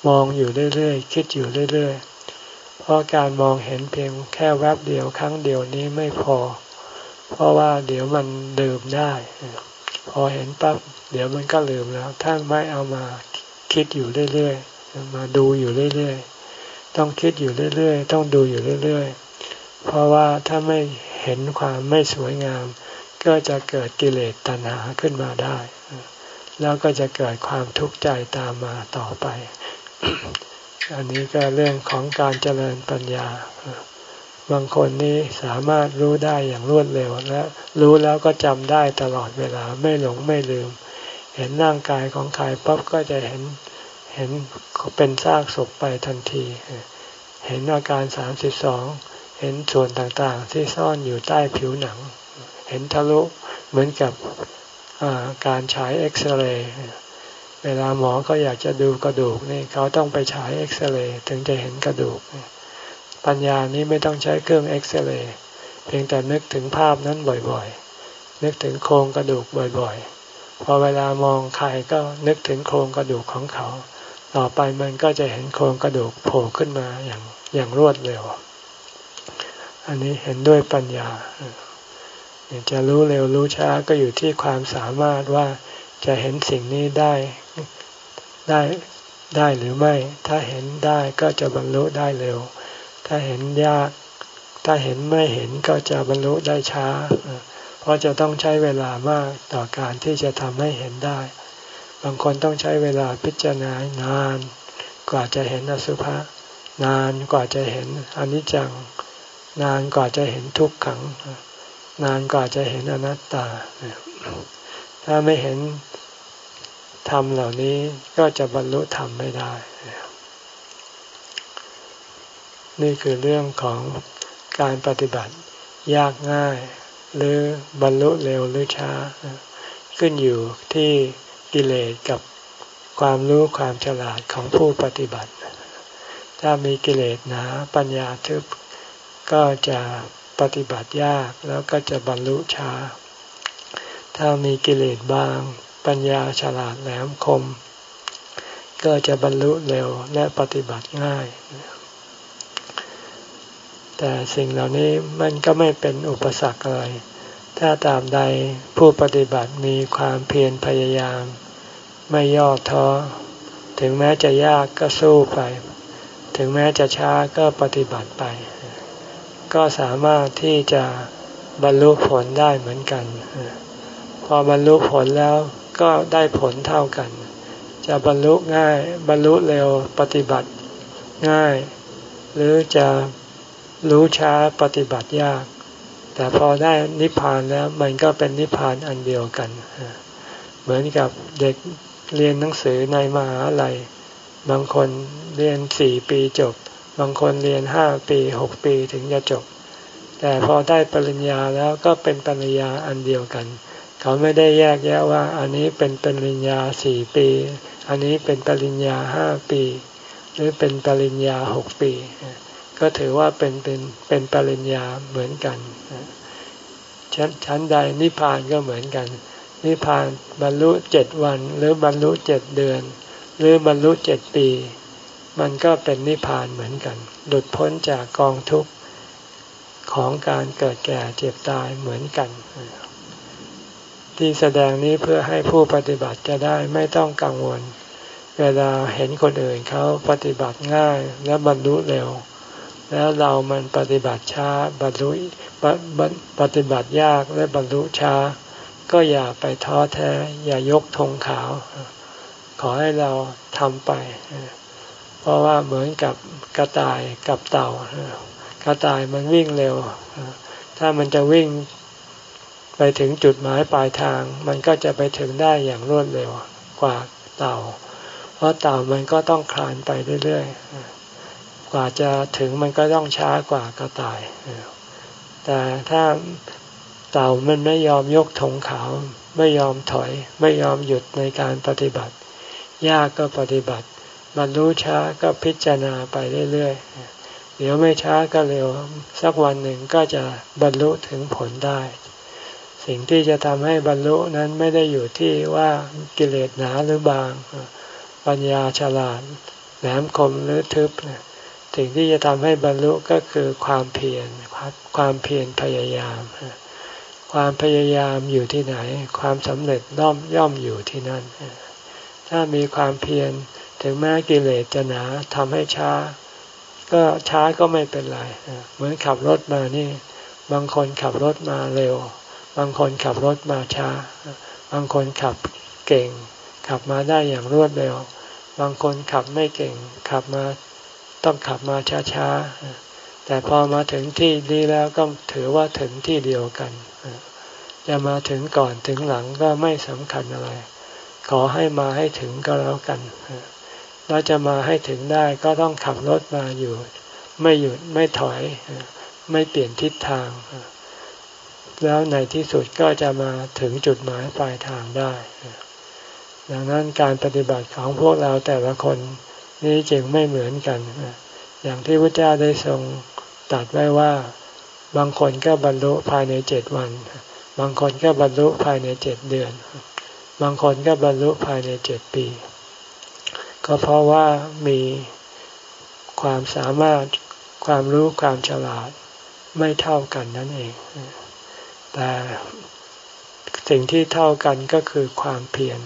มองอยู่เรื่อยๆ คิดอยู่เรื่อยๆ เพราะการมองเห็นเพียงแค่แวบเดียวครั้งเดียวนี้ไม่พอ เพราะว่าเดี๋ยวมันลืมได้ พอเห็นปั๊บเดี๋ยวมันก็ลืมแล้วท่าไม่เอามาคิดอยู่เรื่อยๆ มาดูอยู่เรื่อยๆ ต้องคิดอยู่เรื่อยๆ ต้องดูอยู่เรื่อยๆ เพราะว่าถ้าไม่เห็นความไม่สวยงาม ก็จะเกิดกิเลสตัณหาขึ้นมาได้ แล้วก็จะเกิดความทุกข์ใจตามมาต่อไป อันนี้ก็เรื่องของการเจริญปัญญา บางคนนี้สามารถรู้ได้อย่างรวดเร็ว และรู้แล้วก็จำได้ตลอดเวลาไม่หลงไม่ลืม เห็นร่างกายของใครปั๊บก็จะเห็นเห็นเป็นซากศพไปทันที เห็นอาการสามสิบสอง เห็นส่วนต่างๆ ที่ซ่อนอยู่ใต้ผิวหนัง เห็นทะลุเหมือนกับการฉายเอ็กซเรย์เวลาหมอเขาอยากจะดูกระดูกนี่เขาต้องไปฉายเอ็กซเรย์ถึงจะเห็นกระดูก ปัญญานี้ไม่ต้องใช้เครื่องเอ็กซเรย์เพียงแต่นึกถึงภาพนั้นบ่อยๆ นึกถึงโครงกระดูกบ่อยๆ พอเวลามองใครก็นึกถึงโครงกระดูกของเขา ต่อไปมันก็จะเห็นโครงกระดูกโผล่ขึ้นมาอย่างอย่างรวดเร็ว อันนี้เห็นด้วยปัญญาจะรู้เร็วรู้ช้าก็อยู่ที่ความสามารถว่าจะเห็นสิ่งนี้ได้ได้ได้หรือไม่ ถ้าเห็นได้ก็จะบรรลุได้เร็ว ถ้าเห็นยาก ถ้าเห็นไม่เห็นก็จะบรรลุได้ช้า เพราะจะต้องใช้เวลามากต่อการที่จะทำให้เห็นได้ บางคนต้องใช้เวลาพิจารณานาน กว่าจะเห็นอสุภะนานกว่าจะเห็นอนิจจัง นานกว่าจะเห็นทุกขัง นานกว่าจะเห็นอนัตตา ถ้าไม่เห็นธรรมเหล่านี้ก็จะบรรลุธรรมไม่ได้ นี่คือเรื่องของการปฏิบัติยากง่าย หรือบรรลุเร็วหรือช้า ขึ้นอยู่ที่กิเลสกับความรู้ความฉลาดของผู้ปฏิบัติ ถ้ามีกิเลสหนาปัญญาทึบ ก็จะปฏิบัติยากแล้วก็จะบรรลุช้า ถ้ามีกิเลสบาง ปัญญาฉลาดแหลมคม ก็จะบรรลุเร็วและปฏิบัติง่าย แต่สิ่งเหล่านี้มันก็ไม่เป็นอุปสรรคอะไร ถ้าตามใดผู้ปฏิบัติมีความเพียรพยายาม ไม่ย่อท้อ ถึงแม้จะยากก็สู้ไป ถึงแม้จะช้าก็ปฏิบัติไป ก็สามารถที่จะบรรลุผลได้เหมือนกัน พอบรรลุผลแล้วก็ได้ผลเท่ากัน จะบรรลุง่ายบรรลุเร็วปฏิบัติง่าย หรือจะรู้ช้าปฏิบัติยาก แต่พอได้นิพพานแล้วมันก็เป็นนิพพานอันเดียวกัน เหมือนกับเด็กเรียนหนังสือในมหาลัย บางคนเรียนสี่ปีจบ บางคนเรียนห้าปีหกปีถึงจะจบ แต่พอได้ปริญญาแล้วก็เป็นปริญญาอันเดียวกัน เขาไม่ได้แยกแยะว่า อันนี้เป็นปริญญาสี่ปี อันนี้เป็นปริญญาห้าปี หรือเป็นปริญญาหกปี ก็ถือว่าเป็นเป็นเป็นปริญญาเหมือนกันชั้นชั้นใดนิพพานก็เหมือนกัน นิพพานบรรลุเจ็ดวัน หรือบรรลุเจ็ดเดือน หรือบรรลุเจ็ดปี มันก็เป็นนิพพานเหมือนกัน หลุดพ้นจากกองทุกข์ของการเกิดแก่เจ็บตายเหมือนกัน ที่แสดงนี้เพื่อให้ผู้ปฏิบัติจะได้ไม่ต้องกังวล เวลาเห็นคนอื่นเขาปฏิบัติง่ายและบรรลุเร็ว แล้วเรามันปฏิบัติช้าบรรลุปฏิบัติยากและบรรลุช้า ก็อย่าไปท้อแท้ อย่ายกธงขาว ขอให้เราทำไป เพราะว่าเหมือนกับกระต่ายกับเต่ากระต่ายมันวิ่งเร็ว ถ้ามันจะวิ่งไปถึงจุดหมายปลายทาง มันก็จะไปถึงได้อย่างรวดเร็วกว่าเต่า เพราะเต่ามันก็ต้องคลานไปเรื่อยๆ กว่าจะถึงมันก็ต้องช้ากว่ากระต่าย แต่ถ้าเต่ามันไม่ยอมยกธงขาว ไม่ยอมถอย ไม่ยอมหยุดในการปฏิบัติ ยากก็ปฏิบัติ บรรลุช้าก็พิจารณาไปเรื่อยๆ เดี๋ยวไม่ช้าก็เร็ว สักวันหนึ่งก็จะบรรลุถึงผลได้ สิ่งที่จะทำให้บรรลุนั้นไม่ได้อยู่ที่ว่ากิเลสหนาหรือบาง ปัญญาฉลาดแหลมคมหรือทึบสิ่งที่จะทำให้บรรลุก็คือความเพียรความเพียรพยายาม ความพยายามอยู่ที่ไหน ความสำเร็จย่อมย่อมอยู่ที่นั่น ถ้ามีความเพียร ถึงแม้กิเลสจะหนาทำให้ช้า ก็ช้าก็ไม่เป็นไร เหมือนขับรถมานี่ บางคนขับรถมาเร็ว บางคนขับรถมาช้า บางคนขับเก่ง ขับมาได้อย่างรวดเร็ว บางคนขับไม่เก่ง ขับมาต้องขับมาช้าๆ แต่พอมาถึงที่นี้แล้วก็ถือว่าถึงที่เดียวกัน จะมาถึงก่อนถึงหลังก็ไม่สำคัญอะไร ขอให้มาให้ถึงก็แล้วกัน เราจะมาให้ถึงได้ก็ต้องขับรถมาอยู่ ไม่หยุดไม่ถอย ไม่เปลี่ยนทิศทาง แล้วในที่สุดก็จะมาถึงจุดหมายปลายทางได้ ดังนั้นการปฏิบัติของพวกเราแต่ละคนนี้จึงไม่เหมือนกัน อย่างที่พระเจ้าได้ทรงตัดไว้ว่า บางคนก็บรรลุภายในเจ็ดวัน บางคนก็บรรลุภายในเจ็ดเดือน บางคนก็บรรลุภายในเจ็ดปี ก็เพราะว่ามีความสามารถความรู้ความฉลาดไม่เท่ากันนั่นเอง แต่สิ่งที่เท่ากันก็คือความเพียร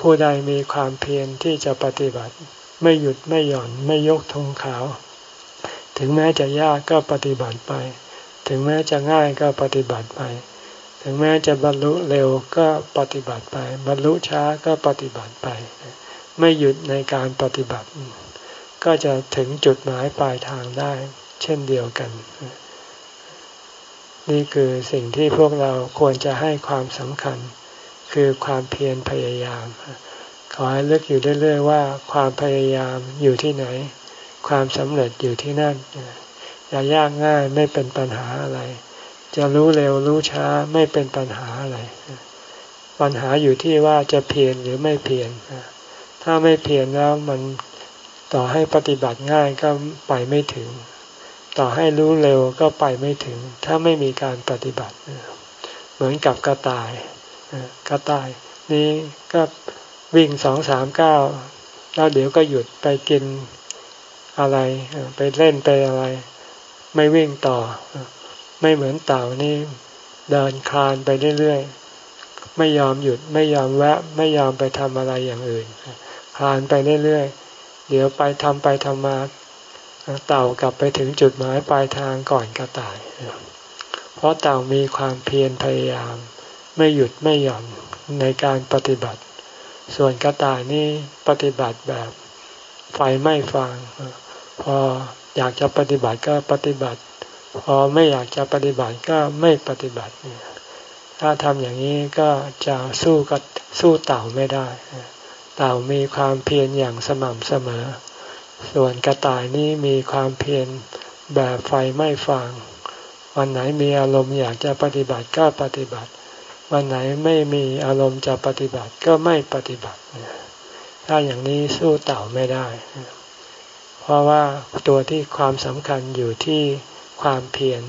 ผู้ใดมีความเพียรที่จะปฏิบัติ ไม่หยุดไม่หย่อนไม่ยกธงขาว ถึงแม้จะยากก็ปฏิบัติไป ถึงแม้จะง่ายก็ปฏิบัติไป ถึงแม้จะบรรลุเร็วก็ปฏิบัติไป บรรลุช้าก็ปฏิบัติไป ไม่หยุดในการปฏิบัติ ก็จะถึงจุดหมายปลายทางได้ เช่นเดียวกัน นี่คือสิ่งที่พวกเราควรจะให้ความสำคัญ คือความเพียรพยายาม ขอให้เลือกอยู่เรื่อยๆว่า ความพยายามอยู่ที่ไหน ความสำเร็จอยู่ที่นั่นจะยากง่ายไม่เป็นปัญหาอะไร จะรู้เร็วรู้ช้าไม่เป็นปัญหาอะไร ปัญหาอยู่ที่ว่าจะเพียรหรือไม่เพียร ถ้าไม่เพียรแล้วมันต่อให้ปฏิบัติง่ายก็ไปไม่ถึง ต่อให้รู้เร็วก็ไปไม่ถึง ถ้าไม่มีการปฏิบัติ เหมือนกับกระต่ายกระต่าย นี้ก็วิ่งสองสามเก้าแล้วเดี๋ยวก็หยุดไปกินอะไรไปเล่นไปอะไร ไม่วิ่งต่อ ไม่เหมือนเต่านี่เดินคลานไปเรื่อยๆ ไม่ยอมหยุดไม่ยอมแวะ ไม่ยอมไปทำอะไรอย่างอื่น คลานไปเรื่อยๆ เดี๋ยวไปทำไปทำมาเต่ากลับไปถึงจุดหมายปลายทางก่อนกระต่าย เพราะเต่ามีความเพียรพยายาม ไม่หยุดไม่หย่อนในการปฏิบัติ ส่วนกระต่ายนี่ปฏิบัติแบบไฟไม่ฟังพออยากจะปฏิบัติก็ปฏิบัติ พอไม่อยากจะปฏิบัติก็ไม่ปฏิบัติ ถ้าทำอย่างนี้ก็จะสู้กับสู้เต่าไม่ได้ เต่ามีความเพียรอย่างสม่ำเสมอ ส่วนกระต่ายนี้มีความเพียรแบบไฟไม่ฟังวันไหนมีอารมณ์อยากจะปฏิบัติก็ปฏิบัติ วันไหนไม่มีอารมณ์จะปฏิบัติก็ไม่ปฏิบัติ ถ้าอย่างนี้สู้เต่าไม่ได้ เพราะว่าตัวที่ความสำคัญอยู่ที่ความเพียร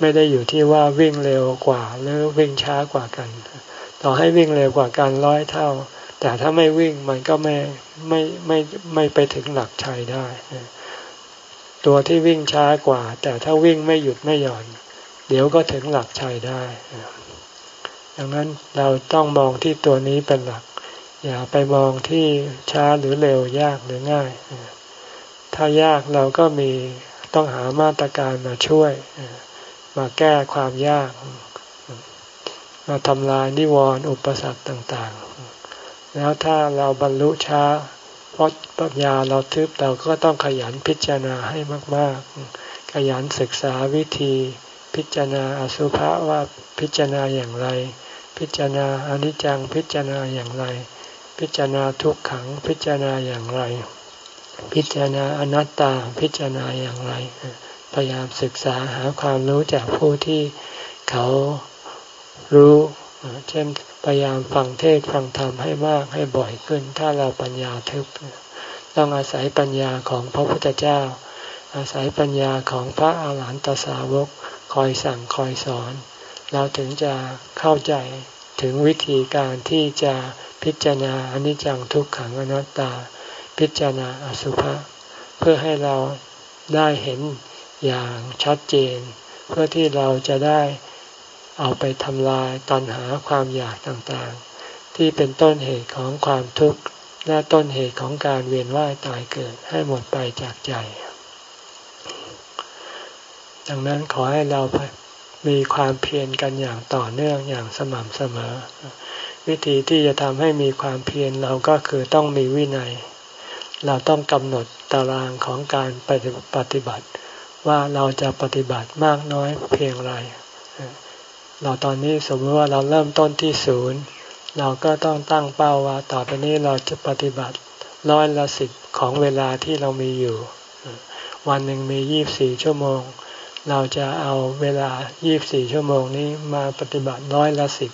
ไม่ได้อยู่ที่ว่าวิ่งเร็วกว่าหรือวิ่งช้ากว่ากัน ต่อให้วิ่งเร็วกว่ากันร้อยเท่า แต่ถ้าไม่วิ่งมันก็ไม่ไม่ไม่ไม่ไปถึงหลักชัยได้ ตัวที่วิ่งช้ากว่า แต่ถ้าวิ่งไม่หยุดไม่หย่อน เดี๋ยวก็ถึงหลักชัยได้ดังนั้นเราต้องมองที่ตัวนี้เป็นหลัก อย่าไปมองที่ช้าหรือเร็วยากหรือง่าย ถ้ายากเราก็มีต้องหามาตรการมาช่วยมาแก้ความยาก มาทำลายนิวรณ์อุปสรรคต่างๆ แล้วถ้าเราบรรลุช้า เพราะปัญญาเราทึบเราก็ต้องขยันพิจารณาให้มาก ๆ ขยันศึกษาวิธี พิจารณาอสุภะว่าพิจารณาอย่างไร พิจารณาอนิจจังพิจารณาอย่างไร พิจารณาทุกขังพิจารณาอย่างไร พิจารณาอนัตตาพิจารณาอย่างไร พยายามศึกษาหาความรู้จากผู้ที่เขารู้เช่น พยายามฟังเทศฟังธรรมให้มากให้บ่อยขึ้น ถ้าเราปัญญาทึบต้องอาศัยปัญญาของพระพุทธเจ้า อาศัยปัญญาของพระอาหารหันตสาวกคอยสั่งคอยสอน เราถึงจะเข้าใจถึงวิธีการที่จะพิจารณาอนิจจังทุกขังอนัตตา พิจารณาอสุภะเพื่อให้เราได้เห็นอย่างชัดเจน เพื่อที่เราจะได้ เอาไปทำลายตัณหาความอยากต่างๆ ที่เป็นต้นเหตุของความทุกข์และต้นเหตุของการเวียนว่ายตายเกิดให้หมดไปจากใจ ดังนั้นขอให้เรามีความเพียรกันอย่างต่อเนื่องอย่างสม่ำเสมอ วิธีที่จะทำให้มีความเพียรเราก็คือต้องมีวินัย เราต้องกำหนดตารางของการปฏิบัติ ว่าเราจะปฏิบัติมากน้อยเพียงไร เราตอนนี้สมมติว่าเราเริ่มต้นที่ศูนย์เราก็ต้องตั้งเป้าว่าต่อไปนี้เราจะปฏิบัติร้อยละสิบของเวลาที่เรามีอยู่ วันหนึ่งมียี่บสี่ชั่วโมง เราจะเอาเวลายี่บสี่ชั่วโมงนี้มาปฏิบัติร้อยละสิบ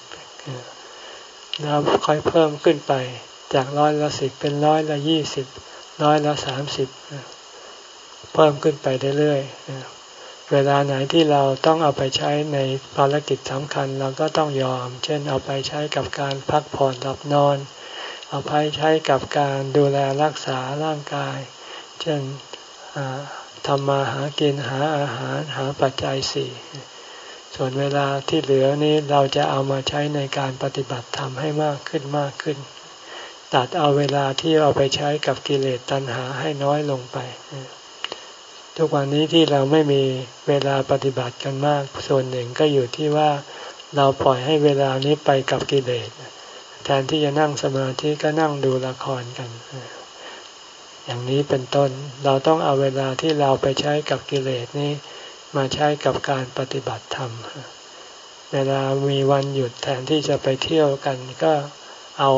แล้วค่อยเพิ่มขึ้นไปจากร้อยละสิบเป็นร้อยละยี่สิบร้อยละสามสิบเพิ่มขึ้นไปเรื่อยๆ เวลาไหนที่เราต้องเอาไปใช้ในภารกิจสำคัญเราก็ต้องยอม เช่นเอาไปใช้กับการพักผ่อนหลับนอน เอาไปใช้กับการดูแลรักษาร่างกาย เช่นทำมาหากินหาอาหารหาปัจจัยสี่ส่วนเวลาที่เหลือนี้เราจะเอามาใช้ในการปฏิบัติธรรมให้มากขึ้นมากขึ้น ตัดเอาเวลาที่เอาไปใช้กับกิเลสตัณหาให้น้อยลงไป ทุกวันนี้ที่เราไม่มีเวลาปฏิบัติกันมาก ส่วนหนึ่งก็อยู่ที่ว่าเราปล่อยให้เวลานี้ไปกับกิเลสแทนที่จะนั่งสมาธิก็นั่งดูละครกัน อย่างนี้เป็นต้นเราต้องเอาเวลาที่เราไปใช้กับกิเลสนี้ มาใช้กับการปฏิบัติธรรม เวลามีวันหยุดแทนที่จะไปเที่ยวกัน ก็เอา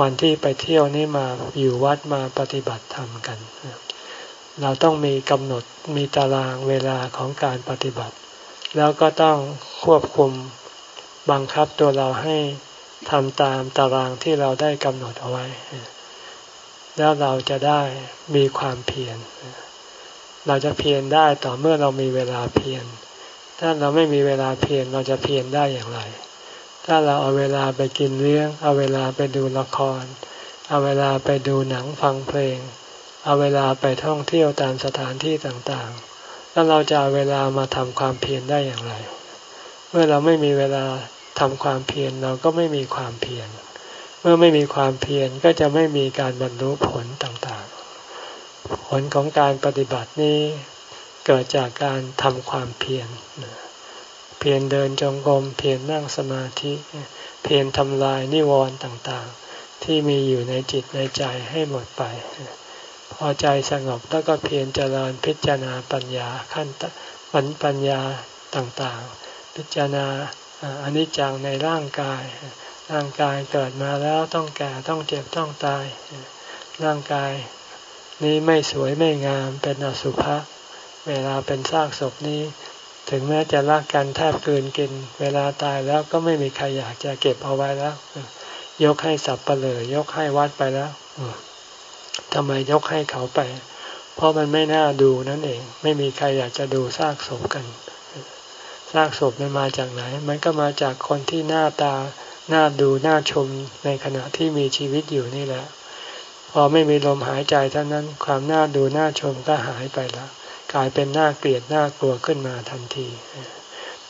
วันที่ไปเที่ยวนี่มาอยู่วัดมาปฏิบัติธรรมกัน เราต้องมีกำหนดมีตารางเวลาของการปฏิบัติ แล้วก็ต้องควบคุมบังคับตัวเราให้ทำตามตารางที่เราได้กำหนดเอาไว้ แล้วเราจะได้มีความเพียรเราจะเพียรได้ต่อเมื่อเรามีเวลาเพียรถ้าเราไม่มีเวลาเพียรเราจะเพียรได้อย่างไร ถ้าเราเอาเวลาไปกินเลี้ยง เอาเวลาไปดูละคร เอาเวลาไปดูหนังฟังเพลง เอาเวลาไปท่องเที่ยวตามสถานที่ต่างๆ แล้วเราจะเอาเวลามาทำความเพียรได้อย่างไร เมื่อเราไม่มีเวลาทำความเพียรเราก็ไม่มีความเพียร เมื่อไม่มีความเพียรก็จะไม่มีการบรรลุผลต่างๆ ผลของการปฏิบัตินี้เกิดจากการทำความเพียร เพียรเดินจงกรม เพียรนั่งสมาธิ เพียรทำลายนิวรณ์ต่างๆ ที่มีอยู่ในจิตในใจให้หมดไป พอใจสงบแล้วก็เพียรเจริญพิจารณาปัญญาขั้นปัญปัญญาต่างๆ พิจารณาอนิจจังในร่างกาย ร่างกายเกิดมาแล้วต้องแก่ต้องเจ็บต้องตาย ร่างกายนี้ไม่สวยไม่งามเป็นอสุภะเวลาเป็นซากศพนี้ ถึงแม้จะรักกันแทบเกินกิน เวลาตายแล้วก็ไม่มีใครอยากจะเก็บเอาไว้แล้ว ยกให้สับเปลือยกให้วัดไปแล้ว ทำไมยกให้เขาไป เพราะมันไม่น่าดูนั่นเอง ไม่มีใครอยากจะดูซากศพกันซากศพมันมาจากไหน มันก็มาจากคนที่หน้าตาหน้าดูหน้าชมในขณะที่มีชีวิตอยู่นี่แหละ พอไม่มีลมหายใจเท่านั้นความน่าดูน่าชมก็หายไปแล้วกลายเป็นหน่าเกลียดหน่ากลัวขึ้นมาทันที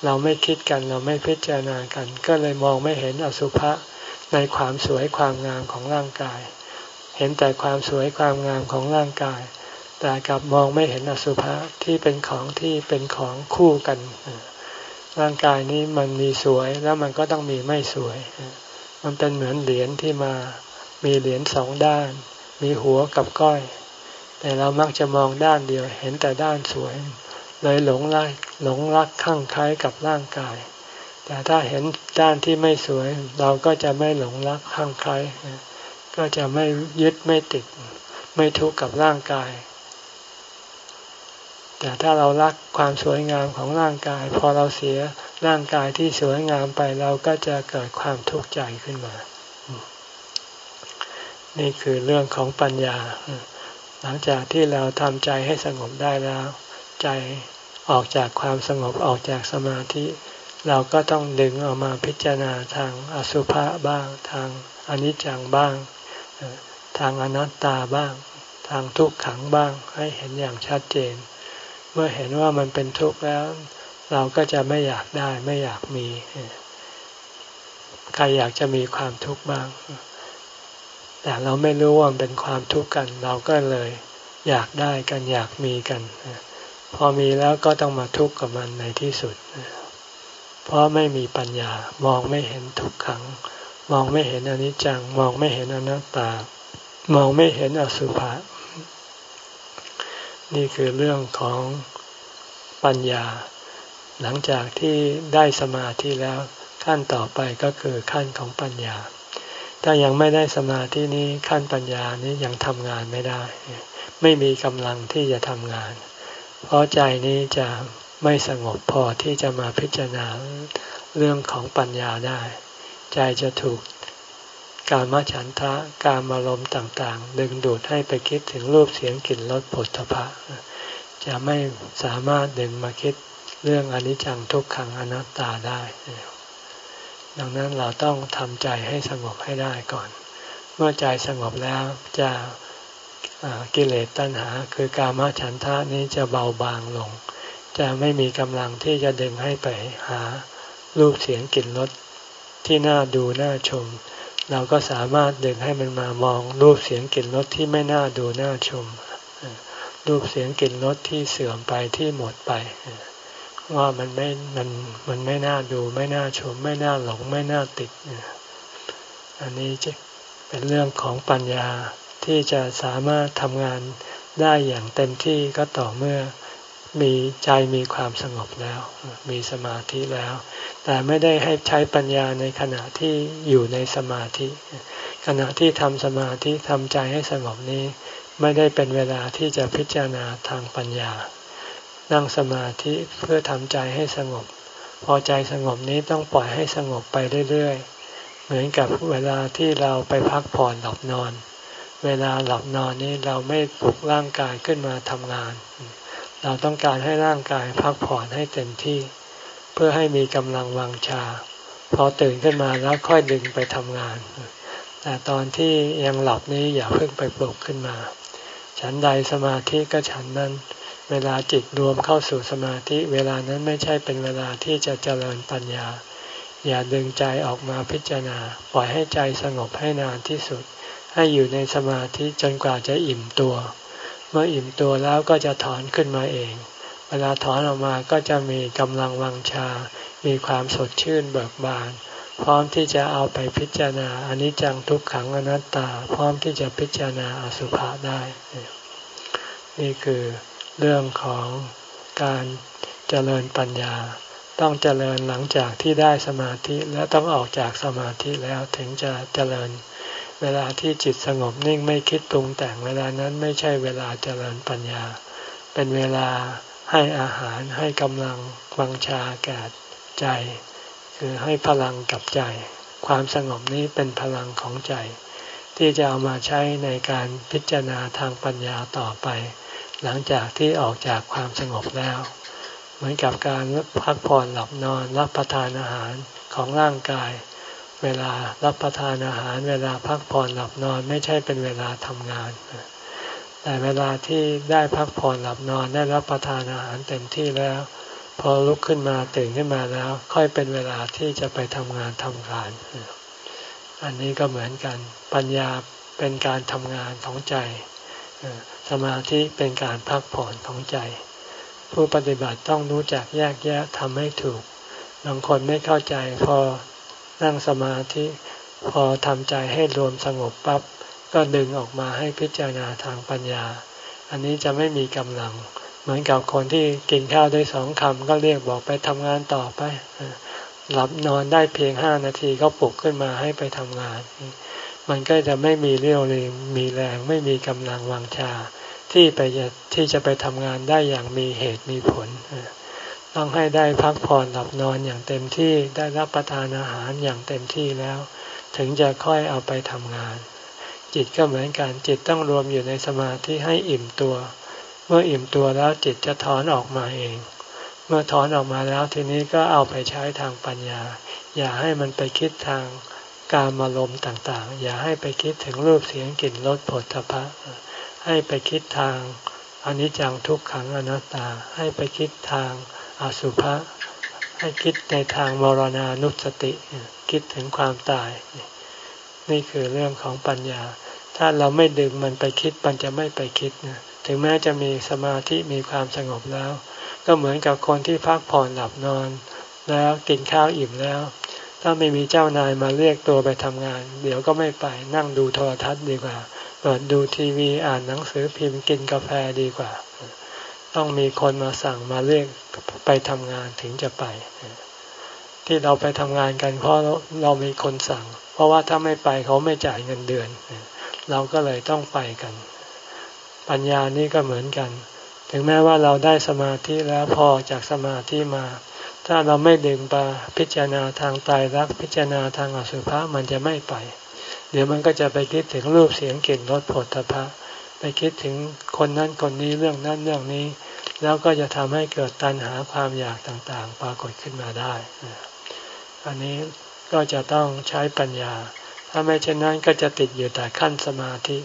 เราไม่คิดกันเราไม่พิจารณากัน ก็เลยมองไม่เห็นอสุภะในความสวยความงามของร่างกาย เห็นแต่ความสวยความงามของร่างกาย แต่กลับมองไม่เห็นอสุภะที่เป็นของที่เป็นของคู่กัน ร่างกายนี้มันมีสวยแล้วมันก็ต้องมีไม่สวย มันเป็นเหมือนเหรียญที่มามีเหรียญสองด้าน มีหัวกับก้อย แต่เรามักจะมองด้านเดียว เห็นแต่ด้านสวย เลยหลงรักหลงรักข้างคล้ายกับร่างกาย แต่ถ้าเห็นด้านที่ไม่สวย เราก็จะไม่หลงรักข้างคล้าย ก็จะไม่ยึดไม่ติด ไม่ทุกข์กับร่างกาย แต่ถ้าเรารักความสวยงามของร่างกาย พอเราเสียร่างกายที่สวยงามไปเราก็จะเกิดความทุกข์ใจขึ้นมา นี่คือเรื่องของปัญญา หลังจากที่เราทำใจให้สงบได้แล้ว ใจออกจากความสงบออกจากสมาธิ เราก็ต้องดึงออกมาพิจารณาทางอสุภะบ้างทางอนิจจังบ้าง ทางอนัตตาบ้าง ทางทุกขังบ้างให้เห็นอย่างชัดเจน เมื่อเห็นว่ามันเป็นทุกข์แล้ว เราก็จะไม่อยากได้ไม่อยากมี ใครอยากจะมีความทุกข์บ้าง แต่เราไม่รู้ว่ามันเป็นความทุกข์กัน เราก็เลย อยากได้กันอยากมีกัน พอมีแล้วก็ต้องมาทุกข์กับมันในที่สุด เพราะไม่มีปัญญามองไม่เห็นทุกขัง มองไม่เห็นอนิจจัง มองไม่เห็นอนัตตา มองไม่เห็นอสุภะนี่คือเรื่องของปัญญา หลังจากที่ได้สมาธิแล้วขั้นต่อไปก็คือขั้นของปัญญา ถ้ายังไม่ได้สมาธินี้ขั้นปัญญานี้ยังทำงานไม่ได้ ไม่มีกำลังที่จะทำงาน เพราะใจนี้จะไม่สงบพอที่จะมาพิจารณาเรื่องของปัญญาได้ ใจจะถูก การมาฉันทะการมารมต่างๆ ดึงดูดให้ไปคิดถึงรูปเสียงกลิ่นรสผลทพะจะไม่สามารถดึงมาคิดเรื่องอนิจจังทุกขังอนัตตาได้ ดังนั้นเราต้องทำใจให้สงบให้ได้ก่อน เมื่อใจสงบแล้วจะกิเลสตัณหา คือกามฉันทะนี้จะเบาบางลง จะไม่มีกำลังที่จะดึงให้ไปหารูปเสียงกลิ่นรสที่น่าดูน่าชม เราก็สามารถดึงให้มันมามองรูปเสียงกลิ่นรสที่ไม่น่าดูน่าชม รูปเสียงกลิ่นรสที่เสื่อมไปที่หมดไป ว่ามันไม่มันมันไม่น่าดูไม่น่าชม ไม่น่าหลงไม่น่าติด อันนี้จะเป็นเรื่องของปัญญาที่จะสามารถทำงานได้อย่างเต็มที่ก็ต่อเมื่อ มีใจมีความสงบแล้ว มีสมาธิแล้ว แต่ไม่ได้ให้ใช้ปัญญาในขณะที่อยู่ในสมาธิ ขณะที่ทำสมาธิทำใจให้สงบนี้ ไม่ได้เป็นเวลาที่จะพิจารณาทางปัญญา นั่งสมาธิเพื่อทำใจให้สงบ พอใจสงบนี้ต้องปล่อยให้สงบไปเรื่อยๆ เหมือนกับเวลาที่เราไปพักผ่อนหลับนอน เวลาหลับนอนนี้เราไม่ปลุกร่างกายขึ้นมาทำงาน เราต้องการให้ร่างกายพักผ่อนให้เต็มที่ เพื่อให้มีกำลังวังชา พอตื่นขึ้นมาแล้วค่อยดึงไปทำงาน แต่ตอนที่ยังหลับนี้อย่าเพิ่งไปปลุกขึ้นมา ฉันใดสมาธิก็ฉันนั้น เวลาจิตรวมเข้าสู่สมาธิ เวลานั้นไม่ใช่เป็นเวลาที่จะเจริญปัญญา อย่าดึงใจออกมาพิจารณา ปล่อยให้ใจสงบให้นานที่สุด ให้อยู่ในสมาธิจนกว่าจะอิ่มตัว เมื่ออิ่มตัวแล้วก็จะถอนขึ้นมาเอง เวลาถอนออกมาก็จะมีกำลังวังชา มีความสดชื่นเบิกบาน พร้อมที่จะเอาไปพิจารณาอนิจจังทุกขังอนัตตา พร้อมที่จะพิจารณาอสุภะได้ นี่คือเรื่องของการเจริญปัญญา ต้องเจริญหลังจากที่ได้สมาธิและต้องออกจากสมาธิแล้วถึงจะเจริญ เวลาที่จิตสงบนิ่งไม่คิดปรุงแต่งเวลานั้นไม่ใช่เวลาเจริญปัญญา เป็นเวลาให้อาหารให้กำลังวังชาแก่ใจ คือให้พลังกับใจ ความสงบนี้เป็นพลังของใจ ที่จะเอามาใช้ในการพิจารณาทางปัญญาต่อไป หลังจากที่ออกจากความสงบแล้ว เหมือนกับการพักผ่อนหลับนอนรับประทานอาหารของร่างกาย เวลารับประทานอาหาร เวลาพักผ่อนหลับนอนไม่ใช่เป็นเวลาทำงาน แต่เวลาที่ได้พักผ่อนหลับนอนได้รับประทานอาหารเต็มที่แล้ว พอลุกขึ้นมาตื่นขึ้นมาแล้ว ค่อยเป็นเวลาที่จะไปทำงานทำการ อันนี้ก็เหมือนกัน ปัญญาเป็นการทำงานของใจ สมาธิเป็นการพักผ่อนของใจ ผู้ปฏิบัติต้องรู้จักแยกแยะทำให้ถูกบางคนไม่เข้าใจพอ นั่งสมาธิพอทำใจให้รวมสงบปับ๊บก็ดึงออกมาให้พิจารณาทางปัญญา อันนี้จะไม่มีกำลัง เหมือนกับคนที่กินข้าวได้สองคำก็เรียกบอกไปทำงานต่อไป หลับนอนได้เพียงห้านาทีก็ปลุกขึ้นมาให้ไปทำงาน มันก็จะไม่มีเรี่ยวแรงมีแรงไม่มีกำลังวังชา ที่ไปที่จะไปทำงานได้อย่างมีเหตุมีผล ต้องให้ได้พักผ่อนหลับนอนอย่างเต็มที่ได้รับประทานอาหารอย่างเต็มที่แล้ว ถึงจะค่อยเอาไปทำงาน จิตก็เหมือนกันจิตต้องรวมอยู่ในสมาธิให้อิ่มตัว เมื่ออิ่มตัวแล้วจิตจะถอนออกมาเอง เมื่อถอนออกมาแล้วทีนี้ก็เอาไปใช้ทางปัญญา อย่าให้มันไปคิดทางการมารมณ์ต่างๆ อย่าให้ไปคิดถึงรูปเสียงกลิ่นรสผลทพะ ให้ไปคิดทางอนิจจังทุกขังอนัตตา ให้ไปคิดทาง อสุภะให้คิดในทางมรณานุสติ คิดถึงความตาย นี่คือเรื่องของปัญญา ถ้าเราไม่ดึงมันไปคิดมันจะไม่ไปคิดนะถึงแม้จะมีสมาธิมีความสงบแล้ว ก็เหมือนกับคนที่พักผ่อนหลับนอน แล้วกินข้าวอิ่มแล้ว ถ้าไม่มีเจ้านายมาเรียกตัวไปทำงาน เดี๋ยวก็ไม่ไปนั่งดูโทรทัศน์ดีกว่าเปิดดูทีวีอ่านหนังสือพิมพ์กินกาแฟดีกว่า ต้องมีคนมาสั่งมาเรียกไปทำงานถึงจะไป ที่เราไปทำงานกันเพราะเรามีคนสั่ง เพราะว่าถ้าไม่ไปเขาไม่จ่ายเงินเดือน เราก็เลยต้องไปกัน ปัญญานี่ก็เหมือนกัน ถึงแม้ว่าเราได้สมาธิแล้วพอจากสมาธิมา ถ้าเราไม่ดึงไปพิจารณาทางตายรักพิจารณาทางอสุภะมันจะไม่ไป เดี๋ยวมันก็จะไปคิดถึงรูปเสียงกลิ่นรสผลตภะ ไปคิดถึงคนนั้นคนนี้เรื่องนั้นเรื่องนี้ แล้วก็จะทำให้เกิดตัณหาความอยากต่างๆ ปรากฏขึ้นมาได้ อันนี้ก็จะต้องใช้ปัญญา ถ้าไม่เช่นนั้นก็จะติดอยู่แต่ขั้นสมาธิ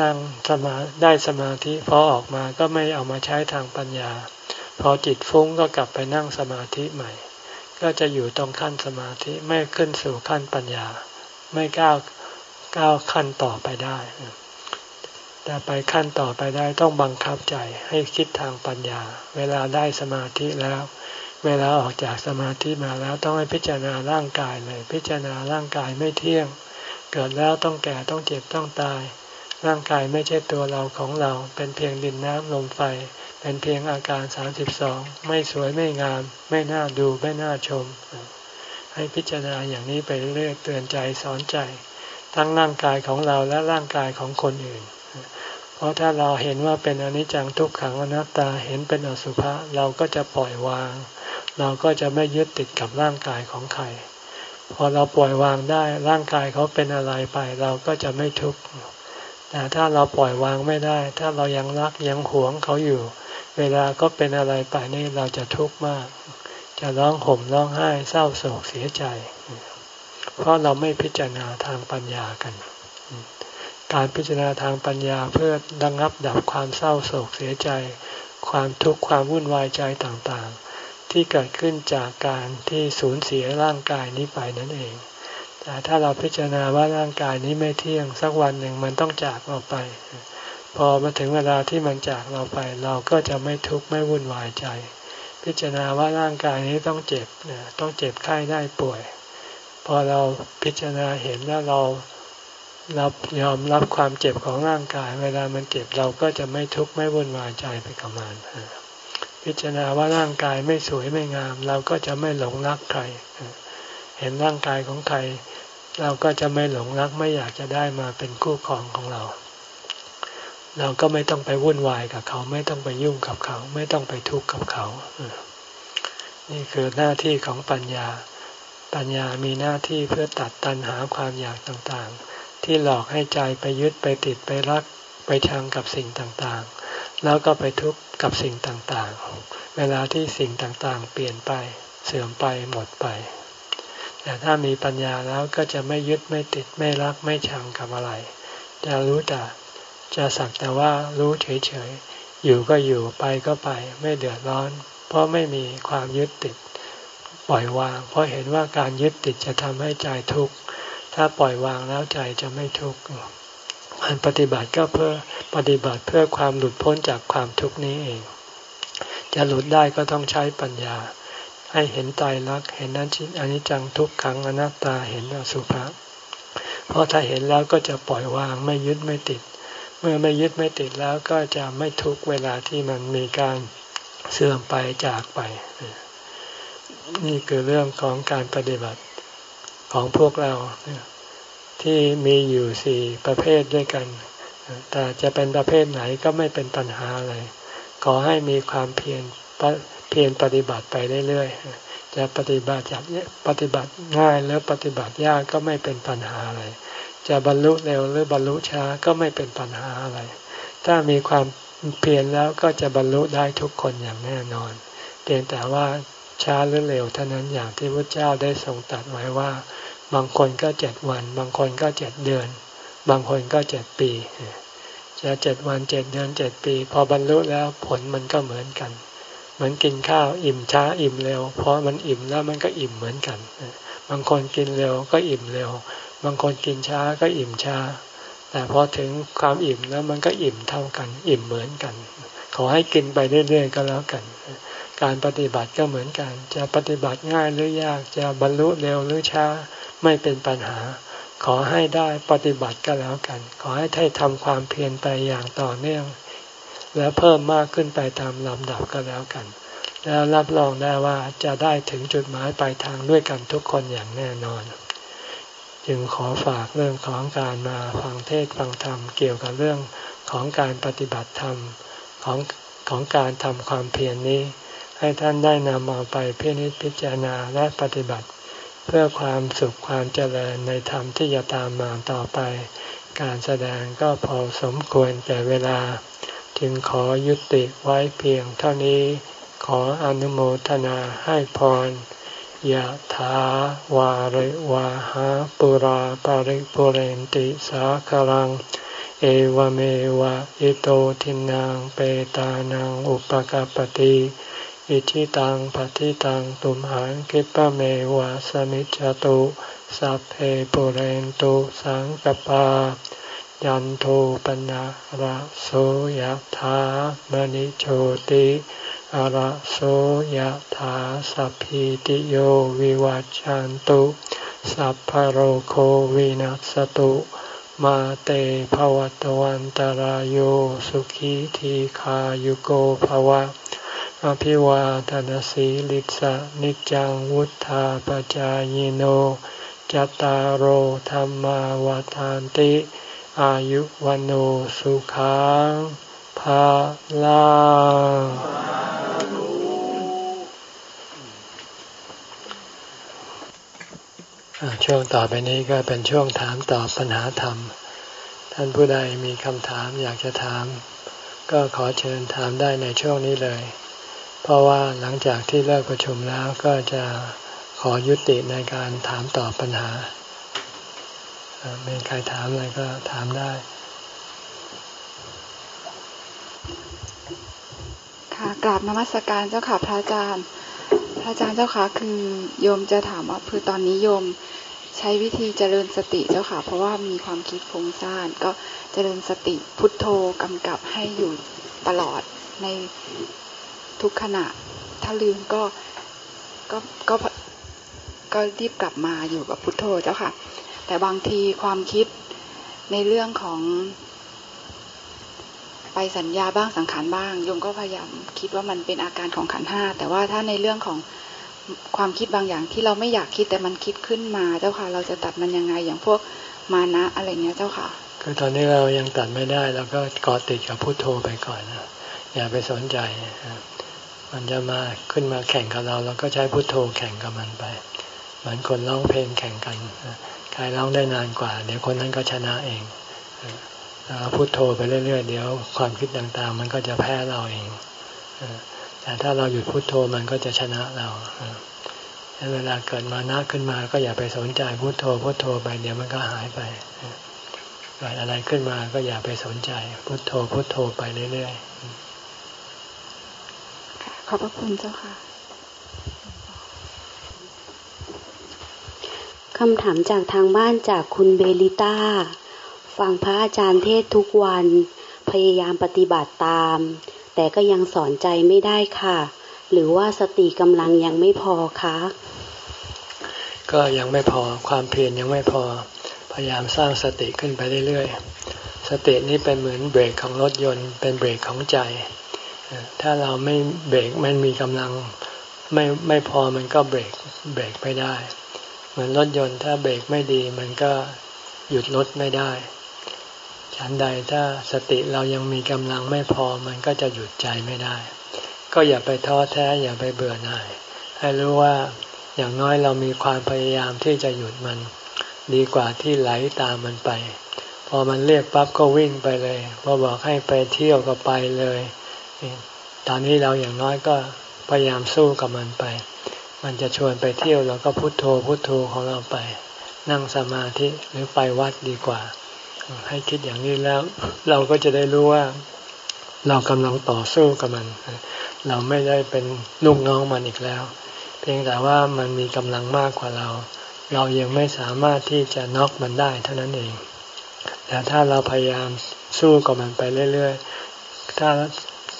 นั่งสมาได้สมาธิพอออกมาก็ไม่เอามาใช้ทางปัญญา พอจิตฟุ้งก็กลับไปนั่งสมาธิใหม่ ก็จะอยู่ตรงขั้นสมาธิไม่ขึ้นสู่ขั้นปัญญา ไม่ก้าวก้าวขั้นต่อไปได้ แต่ไปขั้นต่อไปได้ต้องบังคับใจให้คิดทางปัญญา เวลาได้สมาธิแล้ว เวลาออกจากสมาธิมาแล้วต้องให้พิจารณาร่างกายเลย พิจารณาร่างกายไม่เที่ยง เกิดแล้วต้องแก่ต้องเจ็บต้องตาย ร่างกายไม่ใช่ตัวเราของเรา เป็นเพียงดินน้ำลมไฟ เป็นเพียงอาการสามสิบสองไม่สวยไม่งาม ไม่น่าดูไม่น่าชม ให้พิจารณาอย่างนี้ไปเรื่อยเตือนใจสอนใจ ทั้งร่างกายของเราและร่างกายของคนอื่น เพราะถ้าเราเห็นว่าเป็นอนิจจังทุกขังอนัตตาเห็นเป็นอสุภะเราก็จะปล่อยวาง เราก็จะไม่ยึดติดกับร่างกายของใครพอเราปล่อยวางได้ร่างกายเขาเป็นอะไรไป เราก็จะไม่ทุกข์แต่ถ้าเราปล่อยวางไม่ได้ ถ้าเรายังรักยังหวงเขาอยู่ เวลาก็เป็นอะไรไปนี่เราจะทุกข์มาก จะร้องห่มร้องไห้เศร้าโศกเสียใจ เพราะเราไม่พิจารณาทางปัญญากัน การพิจารณาทางปัญญาเพื่อดังับดับความเศร้าโศกเสียใจ ความทุกข์ความวุ่นวายใจต่างๆ ที่เกิดขึ้นจากการที่สูญเสียร่างกายนี้ไปนั่นเอง แต่ถ้าเราพิจารณาว่าร่างกายนี้ไม่เที่ยงสักวันหนึ่งมันต้องจากเราไป พอมาถึงเวลาที่มันจากเราไป เราก็จะไม่ทุกข์ไม่วุ่นวายใจ พิจารณาว่าร่างกายนี้ต้องเจ็บต้องเจ็บไข้ได้ป่วย พอเราพิจารณาเห็นแล้วเรา รับยอมรับความเจ็บของร่างกาย เวลามันเจ็บเราก็จะไม่ทุกข์ไม่วุ่นวายใจไปกับมันพิจารณาว่าร่างกายไม่สวยไม่งาม เราก็จะไม่หลงรักใคร เห็นร่างกายของใคร เราก็จะไม่หลงรักไม่อยากจะได้มาเป็นคู่ครองของเรา เราก็ไม่ต้องไปวุ่นวายกับเขา ไม่ต้องไปยุ่งกับเขา ไม่ต้องไปทุกข์กับเขา นี่คือหน้าที่ของปัญญา ปัญญามีหน้าที่เพื่อตัดตันหาความอยากต่างๆ ที่หลอกให้ใจไปยึดไปติดไปรักไปชังกับสิ่งต่างๆ แล้วก็ไปทุกข์กับสิ่งต่างๆ เวลาที่สิ่งต่างๆ เปลี่ยนไปเสื่อมไปหมดไป แต่ถ้ามีปัญญาแล้วก็จะไม่ยึดไม่ติดไม่รักไม่ชังกับอะไร จะรู้แต่จะสักแต่ว่ารู้เฉยๆ อยู่ก็อยู่ไปก็ไปไม่เดือดร้อน เพราะไม่มีความยึดติดปล่อยวาง เพราะเห็นว่าการยึดติดจะทำให้ใจทุกข์ ถ้าปล่อยวางแล้วใจจะไม่ทุกข์การปฏิบัติก็เพื่อปฏิบัติเพื่อความหลุดพ้นจากความทุกข์นี้เอง จะหลุดได้ก็ต้องใช้ปัญญา ให้เห็นตายรักเห็นนั้นชินอนิจจังทุกขังอนัตตาเห็นอสุภะเพราะถ้าเห็นแล้วก็จะปล่อยวางไม่ยึดไม่ติด เมื่อไม่ยึดไม่ติดแล้วก็จะไม่ทุกเวลาที่มันมีการเสื่อมไปจากไป นี่คือเรื่องของการปฏิบัติ ของพวกเราที่มีอยู่สี่ประเภทด้วยกัน แต่จะเป็นประเภทไหนก็ไม่เป็นปัญหาอะไร ขอให้มีความเพียรเพียรปฏิบัติไปเรื่อยๆ จะปฏิบัติจากปฏิบัติง่ายแล้วปฏิบัติยากก็ไม่เป็นปัญหาอะไร จะบรรลุเร็วหรือบรรลุช้าก็ไม่เป็นปัญหาอะไร ถ้ามีความเพียรแล้วก็จะบรรลุได้ทุกคนอย่างแน่นอน เพียงแต่ว่าช้าหรือเร็วเท่านั้นอย่างที่พระเจ้าได้ทรงตัดไว้ว่า บางคนก็เจ็ดวัน บางคนก็เจ็ดเดือน บางคนก็เจ็ดปี จะเจ็ดวันเจ็ดเดือนเจ็ดปี พอบรรลุแล้วผลมันก็เหมือนกัน เหมือนกินข้าวอิ่มช้าอิ่มเร็ว เพอมันอิ่มแล้วมันก็อิ่มเหมือนกัน บางคนกินเร็วก็อิ่มเร็ว บางคนกินช้าก็อิ่มช้า แต่พอถึงความอิ่มแล้วมันก็อิ่มเท่ากัน อิ่มเหมือนกัน ขอให้กินไปเรื่อยๆก็แล้วกันการปฏิบัติก็เหมือนกัน จะปฏิบัติง่ายหรือยาก จะบรรลุเร็วหรือช้า ไม่เป็นปัญหา ขอให้ได้ปฏิบัติก็แล้วกัน ขอให้ได้ทำความเพียรไปอย่างต่อเนื่อง แล้วเพิ่มมากขึ้นไปตามลำดับก็แล้วกัน แล้วรับรองได้ว่าจะได้ถึงจุดหมายปลายทางด้วยกันทุกคนอย่างแน่นอน จึงขอฝากเรื่องของการมาฟังเทศฟังธรรมเกี่ยวกับเรื่องของการปฏิบัติธรรมของของการทำความเพียรนนี้ ให้ท่านได้นำมาไปพิจิตพิจารณาและปฏิบัติ เพื่อความสุขความเจริญในธรรมที่จะตามมาต่อไป การแสดงก็พอสมควรแก่เวลา จึงขอยุติไว้เพียงเท่านี้ ขออนุโมทนาให้พรยะถาวาริวาหาปุราปาริปุเรนติสาคลัง เอวเมวะอิโตทินังเปตานังอุปกปติ อิชิตังปฏิตังตุมหังคิปะเมวะสมิจจตุสัพเพปุเรนตุสังกปา ยันโทปนะระโสยธามณิโชติระโสยธาสัพพิติโยวิวัจจันตุสัพพโรโควินัสตุมาเตภวตวันตารโยสุขีทีขายุโกภวะ อภิวาทานสีลิสะนิจังวุธาปจายโนจตารโหธรรมาวาทานติ อายุวันโอสุขังภาลาช่วงต่อไปนี้ก็เป็นช่วงถามตอบปัญหาธรรม ท่านผู้ใดมีคำถามอยากจะถาม ก็ขอเชิญถามได้ในช่วงนี้เลย เพราะว่าหลังจากที่เลิกประชุมแล้วก็จะขอยุติในการถามตอบปัญหามีใครถามอะไรก็ถามได้ ค่ะกราบนมัสการเจ้าค่ะพระอาจารย์ พระอาจารย์เจ้าค่ะคือโยมจะถามว่าคือตอนนี้โยมใช้วิธีเจริญสติเจ้าค่ะ เพราะว่ามีความคิดฟุ้งซ่านก็เจริญสติพุทโธกำกับให้อยู่ตลอดใน ทุกขณะ ถ้าลืมก็ก็ก็ก็รีบกลับมาอยู่กับพุทโธเจ้าค่ะ แต่บางทีความคิดในเรื่องของ ไปสัญญาบ้างสังขารบ้างโยมก็พยายามคิดว่ามันเป็นอาการของขันห้าแต่ว่าถ้าในเรื่องของความคิดบางอย่างที่เราไม่อยากคิดแต่มันคิดขึ้นมาเจ้าค่ะ เราจะตัดมันยังไงอย่างพวกมานะอะไรเงี้ยเจ้าค่ะ คือตอนนี้เรายังตัดไม่ได้เราก็กอติดกับพุโทโธไปก่อนนะอย่าไปสนใจ มันจะมาขึ้นมาแข่งกับเราเราก็ใช้พุโทโธแข่งกับมันไป เหมือนคนร้องเพลงแข่งกันใครร้องได้นานกว่า เดี๋ยวคนนั้นก็ชนะเองพุโทโธไปเรื่อยๆเดี๋ยวความคิดต่างๆ มันก็จะแพ้เราเองแต่ถ้าเราหยุดพุโทโธมันก็จะชนะเราเวลาเกิดมานะขึ้นมาก็อย่าไปสนใจพุโทโธพุโทโธไปเดี๋ยวมันก็หายไปเกิดอะไรขึ้นมาก็อย่าไปสนใจ พุโทโธพุโทโธไปเรื่อยๆ ขอบพระคุณเจ้าค่ะคำถามจากทางบ้านจากคุณเบลิต้า ฟังพระอาจารย์เทศทุกวัน พยายามปฏิบัติตาม แต่ก็ยังสอนใจไม่ได้ค่ะ หรือว่าสติกำลังยังไม่พอคะ ก็ยังไม่พอความเพียรยังไม่พอ พยายามสร้างสติขึ้นไปเรื่อยๆ สตินี้เป็นเหมือนเบรกของรถยนต์ เป็นเบรกของใจ ถ้าเราไม่เบรกมันมีกำลังไม่ไม่พอมันก็เบรกเบรกไม่ได้ เหมือนรถยนต์ถ้าเบรกไม่ดี มันก็หยุดรถไม่ได้ฉันใดถ้าสติเรายังมีกำลังไม่พอมันก็จะหยุดใจไม่ได้ ก็อย่าไปท้อแท้อย่าไปเบื่อหน่าย ให้รู้ว่าอย่างน้อยเรามีความพยายามที่จะหยุดมัน ดีกว่าที่ไหลตามมันไป พอมันเรียกปั๊บก็วิ่งไปเลยพอบอกให้ไปเที่ยวก็ไปเลย ตอนนี้เราอย่างน้อยก็พยายามสู้กับมันไป มันจะชวนไปเที่ยวเราก็พุโทโธพุโทโธของเราไป นั่งสมาธิหรือไปวัดดีกว่า ให้คิดอย่างนี้แล้ว เราก็จะได้รู้ว่า เรากำลังต่อสู้กับมัน เราไม่ได้เป็นลูกน้องมันอีกแล้ว เพียงแต่ว่ามันมีกำลังมากกว่าเรา เรายังไม่สามารถที่จะน็อกมันได้เท่านั้นเองแต่ถ้าเราพยายามสู้กับมันไปเรื่อย ๆ ถ้า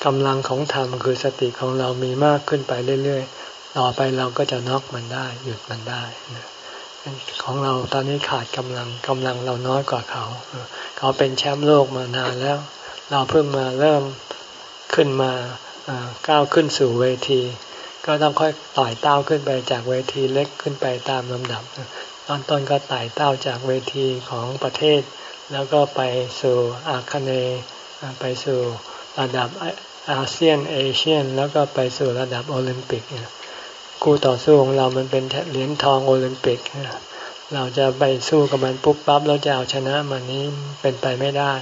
กำลังของธรรมคือสติของเรามีมากขึ้นไปเรื่อยๆ ต่อไปเราก็จะน็อกมันได้ หยุดมันได้ของเราตอนนี้ขาดกำลังกำลังเราน้อยกว่าเขา เขาเป็นแชมป์โลกมานานแล้ว เราเพิ่งมาเริ่มขึ้นมาก้าวขึ้นสู่เวที ก็ต้องค่อยต่อยเต้าขึ้นไปจากเวทีเล็กขึ้นไปตามลำดับตอนต้นก็ไต่เต้าจากเวทีของประเทศ แล้วก็ไปสู่อาคเนไปสู่ ระดับอาเซียนเอเชียน แล้วก็ไปสู่ระดับโอลิมปิกคู่ต่อสู้ของเรามันเป็นเหรียญทองโอลิมปิก เราจะไปสู้กับมันปุ๊บปั๊บเราจะเอาชนะมันนี้เป็นไปไม่ได้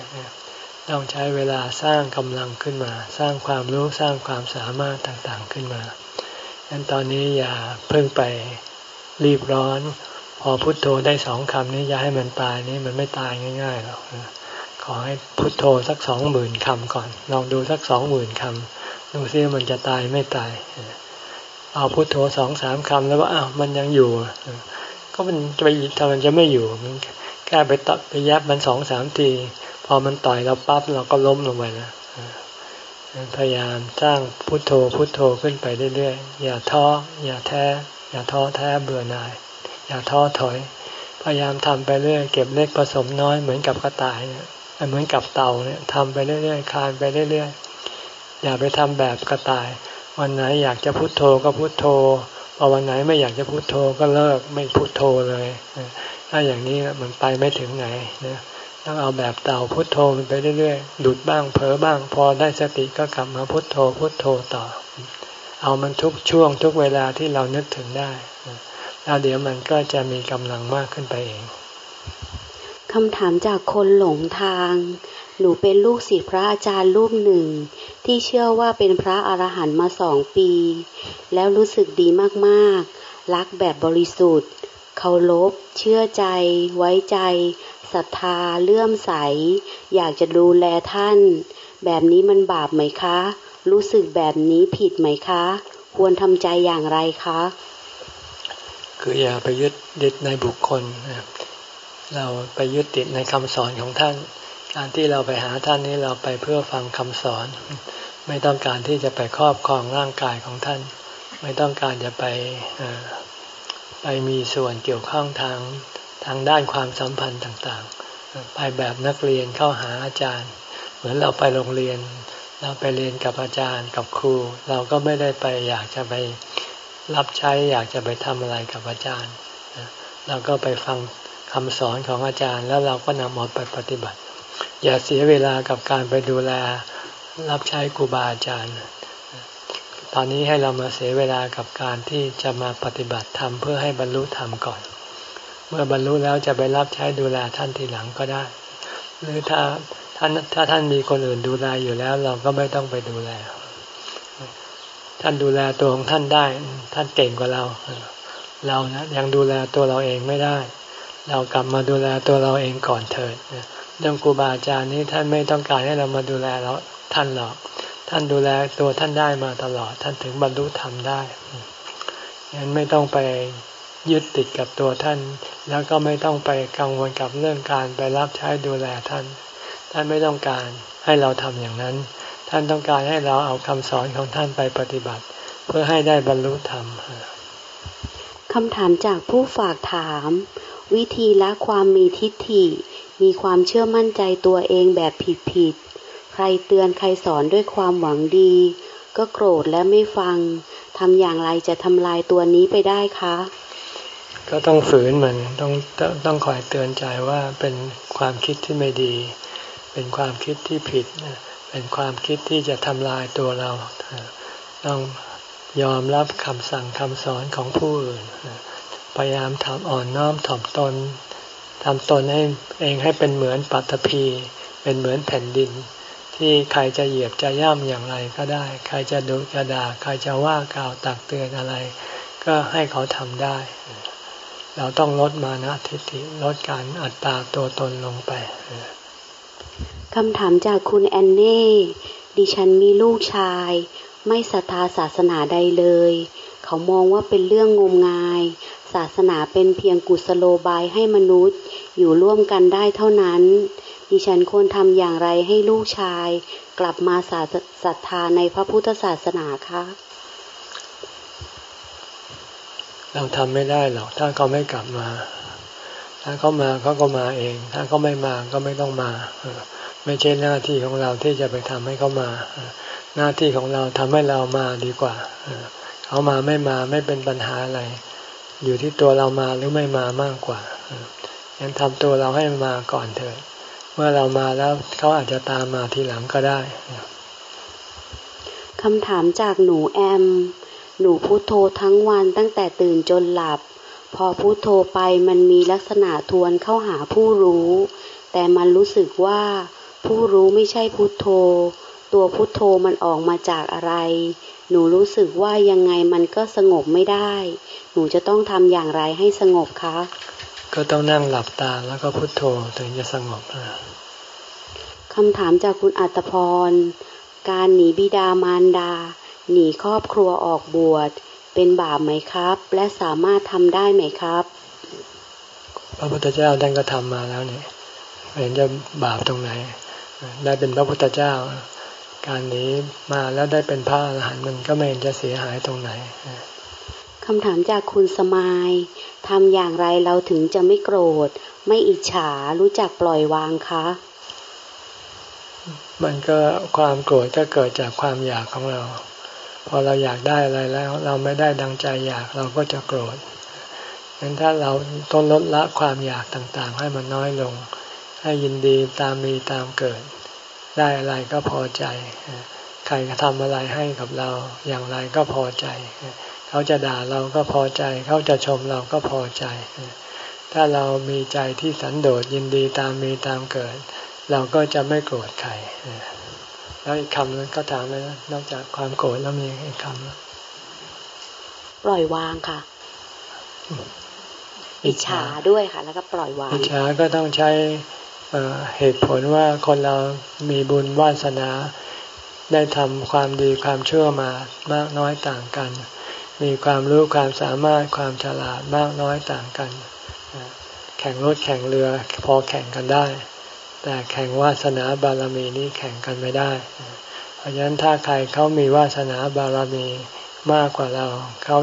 ต้องใช้เวลาสร้างกำลังขึ้นมา สร้างความรู้สร้างความสามารถต่างๆขึ้นมาดังนั้นตอนนี้อย่าเพิ่งไปรีบร้อน พอพุโทโธได้สองคำนี้อย่าให้มันตายนี่มันไม่ตายง่ายๆหรอก ขอให้พุโทโธสักสองหมื่นคำก่อน ลองดูสักสองหมื่นคำดูซิมันจะตายไม่ตาย เอาพุโทโธสองสามคำแล้วว่าอ้าวมันยังอยู่ ก็มันจะไปทำมันจะไม่อยู่มันแค่ไปตัดไปยับมันสองสามทีพอมันต่อยเราปั๊บเราก็ล้มลงไปนะพยายามสร้างพุโทโธพุโทโธขึ้นไปเรื่อยๆอย่าท้ออย่าแท้ อย่าท้อแท้เบื่อหน่าย อย่าท้อถอย พยายามทำไปเรื่อยเก็บเล็กผสมน้อยเหมือนกับกระต่ายเนี่ย เหมือนกับเต่าเนี่ยทำไปเรื่อยๆคานไปเรื่อยๆอย่าไปทำแบบกระต่าย วันไหนอยากจะพุโทโธก็พุโทโธพอวันไหนไม่อยากจะพุโทโธก็เลิกไม่พุโทโธเลยถ้าอย่างนี้มันไปไม่ถึงไหนนะต้องเอาแบบเต่าพุทโธไปเรื่อยๆหลุดบ้างเผลอบ้าง พอได้สติก็กลับมาพุทโธพุทโธต่อ เอามันทุกช่วงทุกเวลาที่เรานึกถึงได้แล้วเดี๋ยวมันก็จะมีกำลังมากขึ้นไปเอง คำถามจากคนหลงทาง หนูเป็นลูกศิษย์พระอาจารย์รูปหนึ่ง ที่เชื่อว่าเป็นพระอรหันต์มาสองปี แล้วรู้สึกดีมากๆ รักแบบบริสุทธิ์ เคารพ เชื่อใจ ไว้ใจ ศรัทธา เลื่อมใส อยากจะดูแลท่าน แบบนี้มันบาปไหมคะ รู้สึกแบบนี้ผิดไหมคะ ควรทำใจอย่างไรคะ คืออย่าไปยึดยึดในบุคคล เราไปยึดติดในคำสอนของท่าน การที่เราไปหาท่านนี้เราไปเพื่อฟังคำสอน ไม่ต้องการที่จะไปครอบครองร่างกายของท่าน ไม่ต้องการจะไปไปมีส่วนเกี่ยวข้องทางทางด้านความสัมพันธ์ต่างๆ ไปแบบนักเรียนเข้าหาอาจารย์ เหมือนเราไปโรงเรียน เราไปเรียนกับอาจารย์กับครู เราก็ไม่ได้ไปอยากจะไปรับใช้อยากจะไปทำอะไรกับอาจารย์ เราก็ไปฟัง คำสอนของอาจารย์แล้วเราก็นำเอาไปปฏิบัติ อย่าเสียเวลากับการไปดูแลรับใช้ครูบาอาจารย์ ตอนนี้ให้เรามาเสียเวลากับการที่จะมาปฏิบัติธรรมเพื่อให้บรรลุธรรมก่อน เมื่อบรรลุแล้วจะไปรับใช้ดูแลท่านทีหลังก็ได้ หรือถ้าท่านถ้าท่านมีคนอื่นดูแลอยู่แล้ว เราก็ไม่ต้องไปดูแล ท่านดูแลตัวของท่านได้ ท่านเก่งกว่าเรา เรานะยังดูแลตัวเราเองไม่ได้ เรากลับมาดูแลตัวเราเองก่อนเถิดเรื่องครูบาอาจารย์นี้ท่านไม่ต้องการให้เรามาดูแลเราท่านหรอก ท่านดูแลตัวท่านได้มาตลอด ท่านถึงบรรลุธรรมได้งั้นไม่ต้องไปยึดติดกับตัวท่าน แล้วก็ไม่ต้องไปกังวลกับเรื่องการไปรับใช้ดูแลท่าน ท่านไม่ต้องการให้เราทำอย่างนั้น ท่านต้องการให้เราเอาคำสอนของท่านไปปฏิบัติ เพื่อให้ได้บรรลุธรรมคำถามจากผู้ฝากถาม วิธีละความมีทิฏฐิ มีความเชื่อมั่นใจตัวเองแบบผิดๆ ใครเตือนใครสอนด้วยความหวังดี ก็โกรธและไม่ฟัง ทำอย่างไรจะทำลายตัวนี้ไปได้คะ ก็ต้องฝืนมัน ต้องต้องคอยเตือนใจว่าเป็นความคิดที่ไม่ดี เป็นความคิดที่ผิด เป็นความคิดที่จะทำลายตัวเรา ต้องยอมรับคำสั่งคำสอนของผู้อื่น พยายามทำอ่อนน้อมถ่อมตนทำตนให้เองให้เป็นเหมือนปัตภีเป็นเหมือนแผ่นดิน ที่ใครจะเหยียบจะย่ำอย่างไรก็ได้ ใครจะดุจะด่าใครจะว่ากล่าวตักเตือนอะไร ก็ให้เขาทำได้ เราต้องลดมานะทิฏฐิลดการอัตตาตัวตนลงไปคำถามจากคุณแอนเน่ดิฉันมีลูกชาย ไม่ศรัทธาศาสนาใดเลย เขามองว่าเป็นเรื่องงมงาย ศาสนาเป็นเพียงกุศโลบายให้มนุษย์อยู่ร่วมกันได้เท่านั้น ดิฉันควรทำอย่างไรให้ลูกชาย กลับมาศรัทธาในพระพุทธศาสนาคะเราทำไม่ได้หรอก ถ้าเขาไม่กลับมา ถ้าเขามาเขาก็มาเอง ถ้าเขาไม่มาก็ไม่ต้องมา ไม่ใช่หน้าที่ของเราที่จะไปทำให้เขามา หน้าที่ของเราทำให้เรามาดีกว่า เขามาไม่มาไม่เป็นปัญหาอะไร อยู่ที่ตัวเรามาหรือไม่มามากกว่ายังทำตัวเราให้มาก่อนเถิดเมื่อเรามาแล้วเขาอาจจะตามมาทีหลังก็ได้คำถามจากหนูแอม หนูพุโทโธทั้งวันตั้งแต่ตื่นจนหลับ พอพุโทโธไปมันมีลักษณะทวนเข้าหาผู้รู้ แต่มันรู้สึกว่าผู้รู้ไม่ใช่พุโทโธ ตัวพุโทโธมันออกมาจากอะไร หนูรู้สึกว่ายังไงมันก็สงบไม่ได้ หนูจะต้องทำอย่างไรให้สงบคะ ก็ต้องนั่งหลับตาแล้วก็พุโทโธถึงจะสงบคำถามจากคุณอัตพร การหนีบิดามารดา หนีครอบครัวออกบวช เป็นบาปไหมครับ และสามารถทำได้ไหมครับ พระพุทธเจ้าท่านก็ทำมาแล้วเนี่ยเห็นจะบาปตรงไหน ได้เป็นพระพุทธเจ้า การนี้มาแล้วได้เป็นพระอรหันต์มันก็ไม่เห็นจะเสียหายตรงไหนคำถามจากคุณสมายทำอย่างไรเราถึงจะไม่โกรธ ไม่อิจฉารู้จักปล่อยวางคะ มันก็ความโกรธก็เกิดจากความอยากของเรา พอเราอยากได้อะไรแล้ว เราไม่ได้ดังใจอยากเราก็จะโกรธงั้นถ้าเราต้นลดละความอยากต่างๆ ให้มันน้อยลงใให้ยินดีตามมีตามเกิด ได้อะไรก็พอใจ ใครทำอะไรให้กับเรา อย่างไรก็พอใจ เขาจะด่าเราก็พอใจ เขาจะชมเราก็พอใจ ถ้าเรามีใจที่สันโดษยินดีตามมีตามเกิด เราก็จะไม่โกรธใครแล้วอีกคำนึงก็ถามเลยนะนอกจากความโกรธแล้วมีอีกคำปล่อยวางค่ะ อิจฉาด้วยค่ะ แล้วก็ปล่อยวาง อิจฉาก็ต้องใช้ เหตุผลว่าคนเรามีบุญวาสนา ได้ทำความดีความเชั่วมามากน้อยต่างกัน มีความรู้ความสามารถความฉลาดมากน้อยต่างกัน แข่งรถแข่งเรือพอแข่งกันได้ แต่แข่งวาสนาบารมีนี้แข่งกันไม่ได้ เพราะฉะนั้นถ้าใครเขามีวาสนาบารมีมากกว่าเราเขา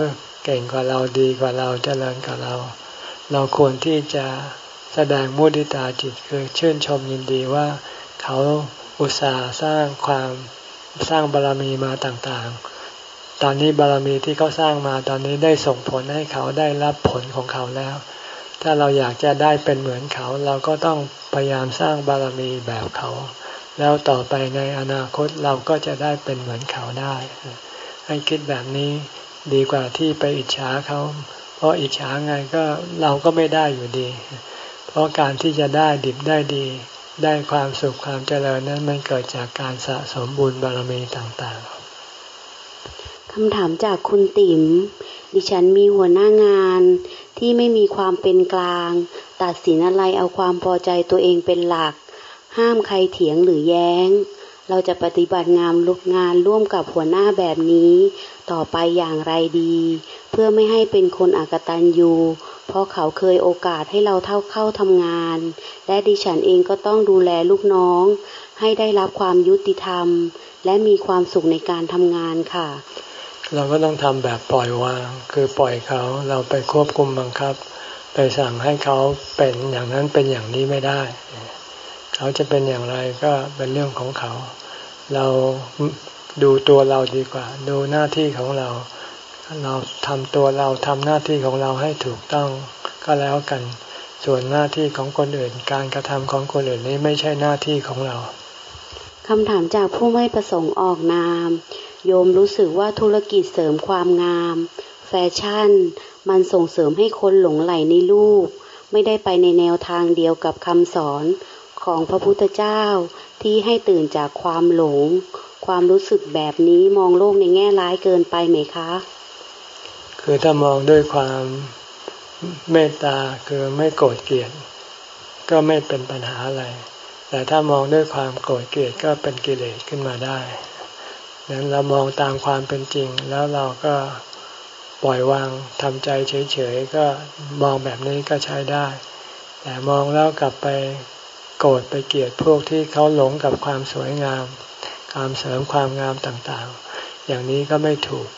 เก่งกว่าเราดีกว่าเราเจริญกว่าเรา เราควรที่จะ แสดงมุติตาจิตคือชื่นชมยินดีว่า เขาอุตส่าห์สร้างความสร้างบารรมีมาต่างๆ ตอนนี้บารรมีที่เขาสร้างมาตอนนี้ได้ส่งผลให้เขาได้รับผลของเขาแล้ว ถ้าเราอยากจะได้เป็นเหมือนเขา เราก็ต้องพยายามสร้างบารมีแบบเขา แล้วต่อไปในอนาคตเราก็จะได้เป็นเหมือนเขาได้ ให้คิดแบบนี้ดีกว่าที่ไปอิจฉาเขา เพราะอิจฉาไงก็เราก็ไม่ได้อยู่ดี เพราะการที่จะได้ดิบได้ดี ได้ความสุขความเจริญนั้นมันเกิดจากการสะสมบุญบารมีต่างๆคำถามจากคุณติ๋มดิฉันมีหัวหน้างานที่ไม่มีความเป็นกลาง ตัดสินอะไรเอาความพอใจตัวเองเป็นหลัก ห้ามใครเถียงหรือแย้ง เราจะปฏิบัติงานลุกงานร่วมกับหัวหน้าแบบนี้ ต่อไปอย่างไรดี เพื่อไม่ให้เป็นคนอกตันยู เพราะเขาเคยโอกาสให้เราเท่าเข้าทำงาน และดิฉันเองก็ต้องดูแลลูกน้อง ให้ได้รับความยุติธรรม และมีความสุขในการทำงานค่ะ เราก็ต้องทำแบบปล่อยวาง คือปล่อยเขาเราไปควบคุมบังคับ ไปสั่งให้เขาเป็นอย่างนั้นเป็นอย่างนี้ไม่ได้ เขาจะเป็นอย่างไรก็เป็นเรื่องของเขา เราดูตัวเราดีกว่า ดูหน้าที่ของเรา เราทำตัวเราทำหน้าที่ของเราให้ถูกต้องก็แล้วกัน ส่วนหน้าที่ของคนอื่น การกระทำของคนอื่นนี้ไม่ใช่หน้าที่ของเราคำถามจากผู้ไม่ประสงค์ออกนาม โยมรู้สึกว่าธุรกิจเสริมความงาม แฟชั่น มันส่งเสริมให้คนหลงไหลในรูป ไม่ได้ไปในแนวทางเดียวกับคำสอนของพระพุทธเจ้าที่ให้ตื่นจากความหลง ความรู้สึกแบบนี้มองโลกในแง่ร้ายเกินไปไหมคะ คือถ้ามองด้วยความเมตตาคือไม่โกรธเกลียดก็ไม่เป็นปัญหาอะไร แต่ถ้ามองด้วยความโกรธเกลียดก็เป็นกิเลสขึ้นมาได้นั้นเรามองตามความเป็นจริง แล้วเราก็ปล่อยวางทำใจเฉยๆก็มองแบบนี้ก็ใช้ได้ แต่มองแล้วกลับไปโกรธไปเกลียดพวกที่เขาหลงกับความสวยงาม ความเสริมความงามต่างๆ อย่างนี้ก็ไม่ถูก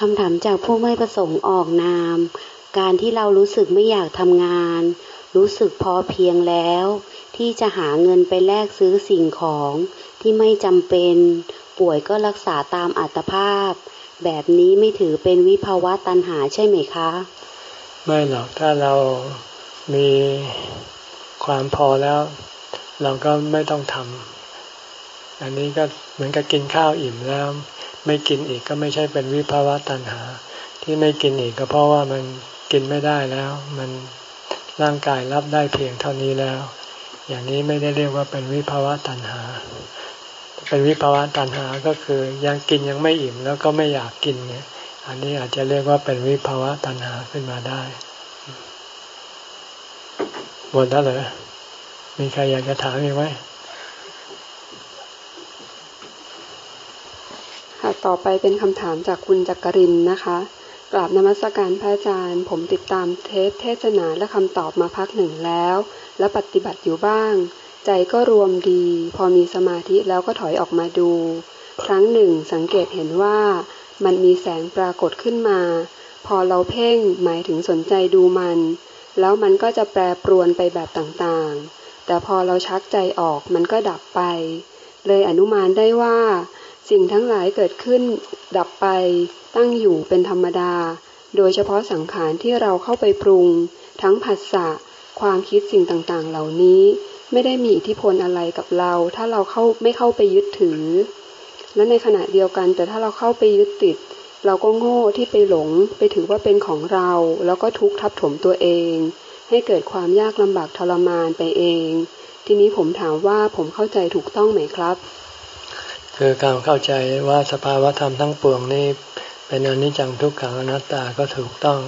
คำถามจากผู้ไม่ประสงค์ออกนาม การที่เรารู้สึกไม่อยากทำงาน รู้สึกพอเพียงแล้ว ที่จะหาเงินไปแลกซื้อสิ่งของที่ไม่จำเป็น ป่วยก็รักษาตามอัตภาพ แบบนี้ไม่ถือเป็นวิภาวะตัณหาใช่ไหมคะ ไม่หรอกถ้าเรามีความพอแล้ว เราก็ไม่ต้องทำอันนี้ก็เหมือนกับกินข้าวอิ่มแล้ว ไม่กินอีกก็ไม่ใช่เป็นวิภาวะตัณหา ที่ไม่กินอีกก็เพราะว่ามันกินไม่ได้แล้ว มันร่างกายรับได้เพียงเท่านี้แล้ว อย่างนี้ไม่ได้เรียกว่าเป็นวิภาวะตัณหา เป็นวิภาวะตัณหาก็คือยังกินยังไม่อิ่มแล้วก็ไม่อยากกินเนี่ย อันนี้อาจจะเรียกว่าเป็นวิภาวะตัณหาขึ้นมาได้หมดแล้วเหรอมีใครอยากจะถามอีกไหม ค่ะต่อไปเป็นคำถามจากคุณจักรินนะคะ กราบนมัสการพระอาจารย์ ผมติดตามเทปเทศนาและคำตอบมาพักหนึ่งแล้ว และปฏิบัติอยู่บ้าง ใจก็รวมดี พอมีสมาธิแล้วก็ถอยออกมาดู ครั้งหนึ่งสังเกตเห็นว่ามันมีแสงปรากฏขึ้นมา พอเราเพ่งหมายถึงสนใจดูมัน แล้วมันก็จะแปรปรวนไปแบบต่างๆ แต่พอเราชักใจออกมันก็ดับไป เลยอนุมานได้ว่า สิ่งทั้งหลายเกิดขึ้น ดับไปตั้งอยู่เป็นธรรมดา โดยเฉพาะสังขารที่เราเข้าไปปรุง ทั้งผัสสะความคิดสิ่งต่างๆ เหล่านี้ ไม่ได้มีอิทธิพลอะไรกับเรา ถ้าเราเข้าไม่เข้าไปยึดถือ และในขณะเดียวกันแต่ถ้าเราเข้าไปยึดติด เราก็โง่ที่ไปหลงไปถือว่าเป็นของเรา แล้วก็ทุกข์ทับถมตัวเอง ให้เกิดความยากลำบากทรมานไปเอง ทีนี้ผมถามว่าผมเข้าใจถูกต้องไหมครับ คือการเข้าใจว่าสภาวธรรมทั้งปวงนี้เป็นอนิจจังทุกขังอนัตตาก็ถูกต้อง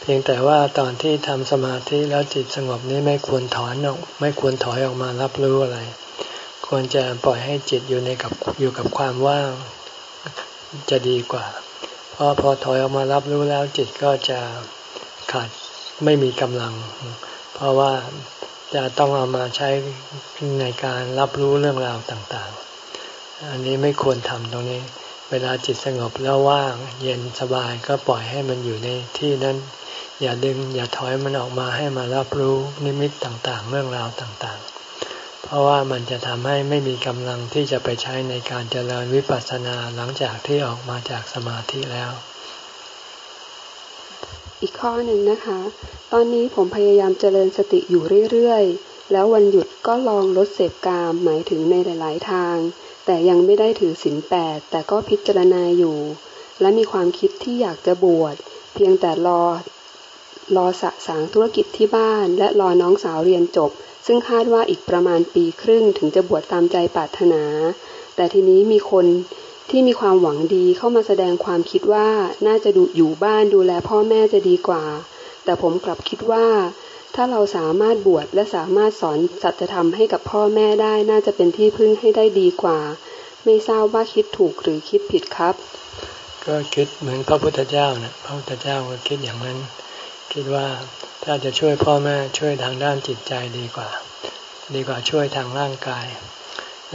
เพียงแต่ว่าตอนที่ทำสมาธิแล้วจิตสงบนี้ไม่ควรถอนออกไม่ควรถอยออกมารับรู้อะไร ควรจะปล่อยให้จิตอยู่ในกับอยู่กับความว่างจะดีกว่า เพราะพอถอยออกมารับรู้แล้วจิตก็จะขาดไม่มีกำลัง เพราะว่าจะต้องเอามาใช้ในการรับรู้เรื่องราวต่างๆ อันนี้ไม่ควรทำตรงนี้ เวลาจิตสงบแล้วว่าง เย็นสบายก็ปล่อยให้มันอยู่ในที่นั้น อย่าดึงอย่าถอยมันออกมาให้มารับรู้นิมิตต่างๆ เรื่องราวต่างๆ เพราะว่ามันจะทำให้ไม่มีกำลังที่จะไปใช้ในการเจริญวิปัสสนาหลังจากที่ออกมาจากสมาธิแล้วอีกข้อหนึ่งนะคะ ตอนนี้ผมพยายามเจริญสติอยู่เรื่อย ๆ แล้ววันหยุดก็ลองลดเสพกามหมายถึงในหลาย ๆ ทาง แต่ยังไม่ได้ถือศีลแปดแต่ก็พิจารณาอยู่ และมีความคิดที่อยากจะบวช เพียงแต่รอรอสะสางธุรกิจที่บ้าน และรอน้องสาวเรียนจบ ซึ่งคาดว่าอีกประมาณปีครึ่งถึงจะบวชตามใจปรารถนา แต่ทีนี้มีคนที่มีความหวังดีเข้ามาแสดงความคิดว่าน่าจะดูอยู่บ้านดูแลพ่อแม่จะดีกว่า แต่ผมกลับคิดว่า ถ้าเราสามารถบวชและสามารถสอนสัจธรรมให้กับพ่อแม่ได้น่าจะเป็นที่พึ่งให้ได้ดีกว่า ไม่ทราบว่าคิดถูกหรือคิดผิดครับ ก็คิดเหมือนพระพุทธเจ้านะพระพุทธเจ้าก็คิดอย่างนั้น คิดว่าถ้าจะช่วยพ่อแม่ช่วยทางด้านจิตใจดีกว่า ดีกว่าช่วยทางร่างกาย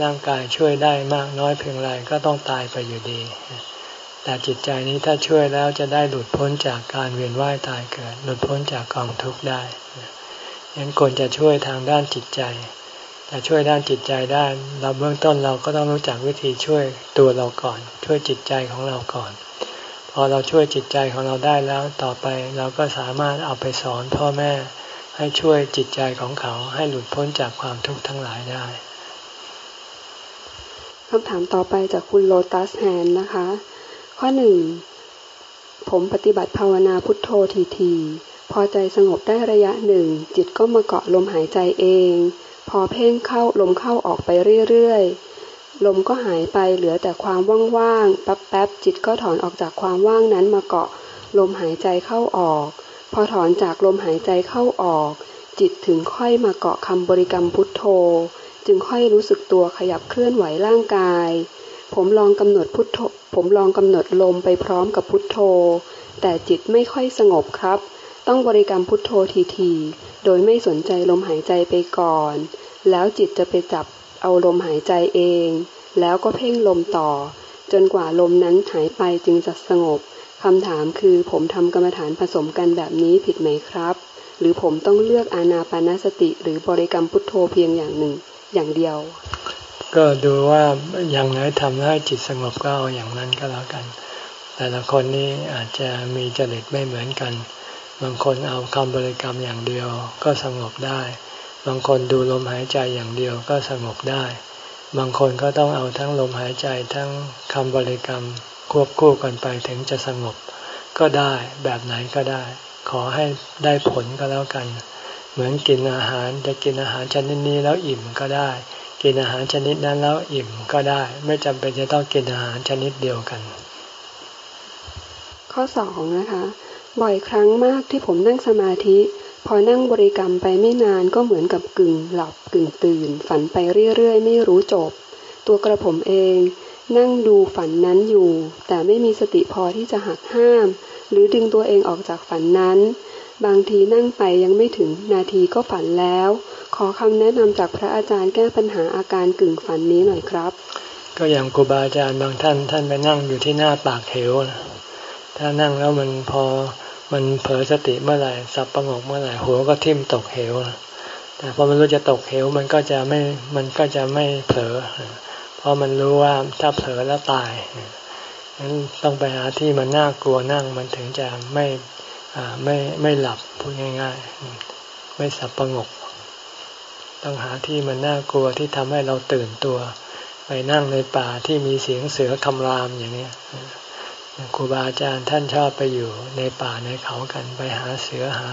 ร่างกายช่วยได้มากน้อยเพียงไรก็ต้องตายไปอยู่ดี แต่จิตใจนี้ถ้าช่วยแล้วจะได้หลุดพ้นจากการเวียนว่ายตายเกิด หลุดพ้นจากกองทุกข์ได้ยังควรจะช่วยทางด้านจิตใจแต่ช่วยด้านจิตใจได้เราเบื้องต้นเราก็ต้องรู้จักวิธีช่วยตัวเราก่อน ช่วยจิตใจของเราก่อน พอเราช่วยจิตใจของเราได้แล้วต่อไปเราก็สามารถเอาไปสอนพ่อแม่ให้ช่วยจิตใจของเขาให้หลุดพ้นจากความทุกข์ทั้งหลายได้คำถามต่อไปจากคุณโลตัสแฮนนะคะ ข้อหนึ่งผมปฏิบัติภาวนาพุทโธทีทีพอใจสงบได้ระยะหนึ่ง จิตก็มาเกาะลมหายใจเอง พอเพ่งเข้าลมเข้าออกไปเรื่อยๆ ลมก็หายไปเหลือแต่ความว่างๆแป๊บๆจิตก็ถอนออกจากความว่างนั้นมาเกาะลมหายใจเข้าออก พอถอนจากลมหายใจเข้าออก จิตถึงค่อยมาเกาะคำบริกรรมพุทโธ จึงค่อยรู้สึกตัวขยับเคลื่อนไหวร่างกาย ผมลองกำหนดพุทโธผมลองกำหนดลมไปพร้อมกับพุทโธ แต่จิตไม่ค่อยสงบครับ ต้องบริกรรมพุทโธทีๆโดยไม่สนใจลมหายใจไปก่อน แล้วจิตจะไปจับเอาลมหายใจเอง แล้วก็เพ่งลมต่อ จนกว่าลมนั้นหายไปจึงจะสงบคำถามคือผมทำกรรมฐานผสมกันแบบนี้ผิดไหมครับ หรือผมต้องเลือกอานาปานสติหรือบริกรรมพุทโธเพียงอย่างหนึ่งอย่างเดียว ก็ดูว่าอย่างไหนทำให้จิตสงบก็เอาอย่างนั้นก็แล้วกัน แต่ละคนนี้อาจจะมีจริตไม่เหมือนกัน บางคนเอาคำบริกรรมอย่างเดียวก็สงบได้ บางคนดูลมหายใจอย่างเดียวก็สงบได้ บางคนก็ต้องเอาทั้งลมหายใจทั้งคำบริกรรมควบคู่กันไปถึงจะสงบก็ได้แบบไหนก็ได้ ขอให้ได้ผลก็แล้วกัน เหมือนกินอาหารจะกินอาหารชนิดนี้แล้วอิ่มก็ได้ กินอาหารชนิดนั้นแล้วอิ่มก็ได้ ไม่จำเป็นจะต้องกินอาหารชนิดเดียวกัน ข้อสองนะคะ บ่อยครั้งมากที่ผมนั่งสมาธิ พอนั่งบริกรรมไปไม่นานก็เหมือนกับกึ่งหลับกึ่งตื่น ฝันไปเรื่อยๆ ไม่รู้จบ ตัวกระผมเอง นั่งดูฝันนั้นอยู่ แต่ไม่มีสติพอที่จะหักห้าม หรือดึงตัวเองออกจากฝันนั้น บางทีนั่งไปยังไม่ถึงนาทีก็ฝันแล้ว ขอคำแนะนำจากพระอาจารย์แก้ปัญหาอาการกึ่งฝันนี้หน่อยครับ ก็อย่างครูบาอาจารย์บางท่านท่านไปนั่งอยู่ที่หน้าปากเหวนะถ้านั่งแล้วมันพอมันเผลอสติเมื่อไหร่สับประงกเมื่อไหร่หัวก็ทิ่มตกเหวนะแต่พอมันรู้จะตกเหวมันก็จะไม่มันก็จะไม่เผลอเพราะมันรู้ว่าถ้าเผลอแล้วตายนั้นต้องไปหาที่มันน่ากลัวนั่งมันถึงจะไม่ ไม่ไม่หลับพูดง่าย ๆ ไม่สับประงก ต้องหาที่มันน่ากลัวที่ทำให้เราตื่นตัว ไปนั่งในป่าที่มีเสียงเสือคำรามอย่างนี้ครูบาอาจารย์ท่านชอบไปอยู่ในป่าในเขากันไปหาเสือหา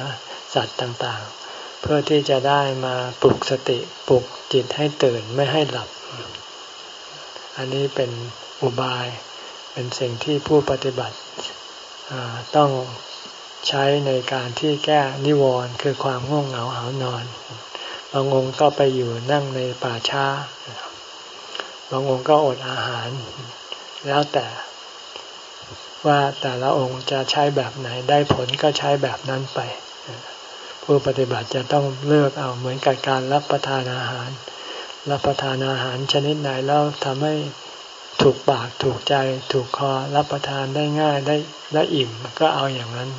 สัตว์ต่างๆ เพื่อที่จะได้มาปลุกสติปลุกจิตให้ตื่นไม่ให้หลับ อันนี้เป็นอุบายเป็นสิ่งที่ผู้ปฏิบัติต้อง ใช้ในการที่แก้นิวรณ์คือความง่วงเหงาหานอน บางองค์ก็ไปอยู่นั่งในป่าช้า บางองค์ก็อดอาหาร แล้วแต่ว่าแต่ละองค์จะใช้แบบไหนได้ผลก็ใช้แบบนั้นไป ผู้ปฏิบัติจะต้องเลือกเอาเหมือนกับการรับประทานอาหาร รับประทานอาหารชนิดไหนแล้วทำให้ ถูกปากถูกใจถูกคอรับประทานได้ง่ายได้และอิ่มก็เอาอย่างนั้น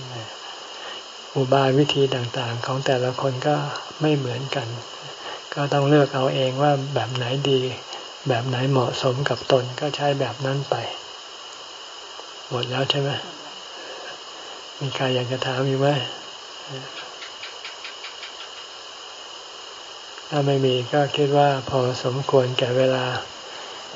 อุบายวิธีต่างๆ ของแต่ละคนก็ไม่เหมือนกัน ก็ต้องเลือกเอาเองว่าแบบไหนดี แบบไหนเหมาะสมกับตนก็ใช้แบบนั้นไป หมดแล้วใช่ไหมมีใครอยากจะถามอยู่ไหมถ้าไม่มีก็คิดว่าพอสมควรแก่เวลา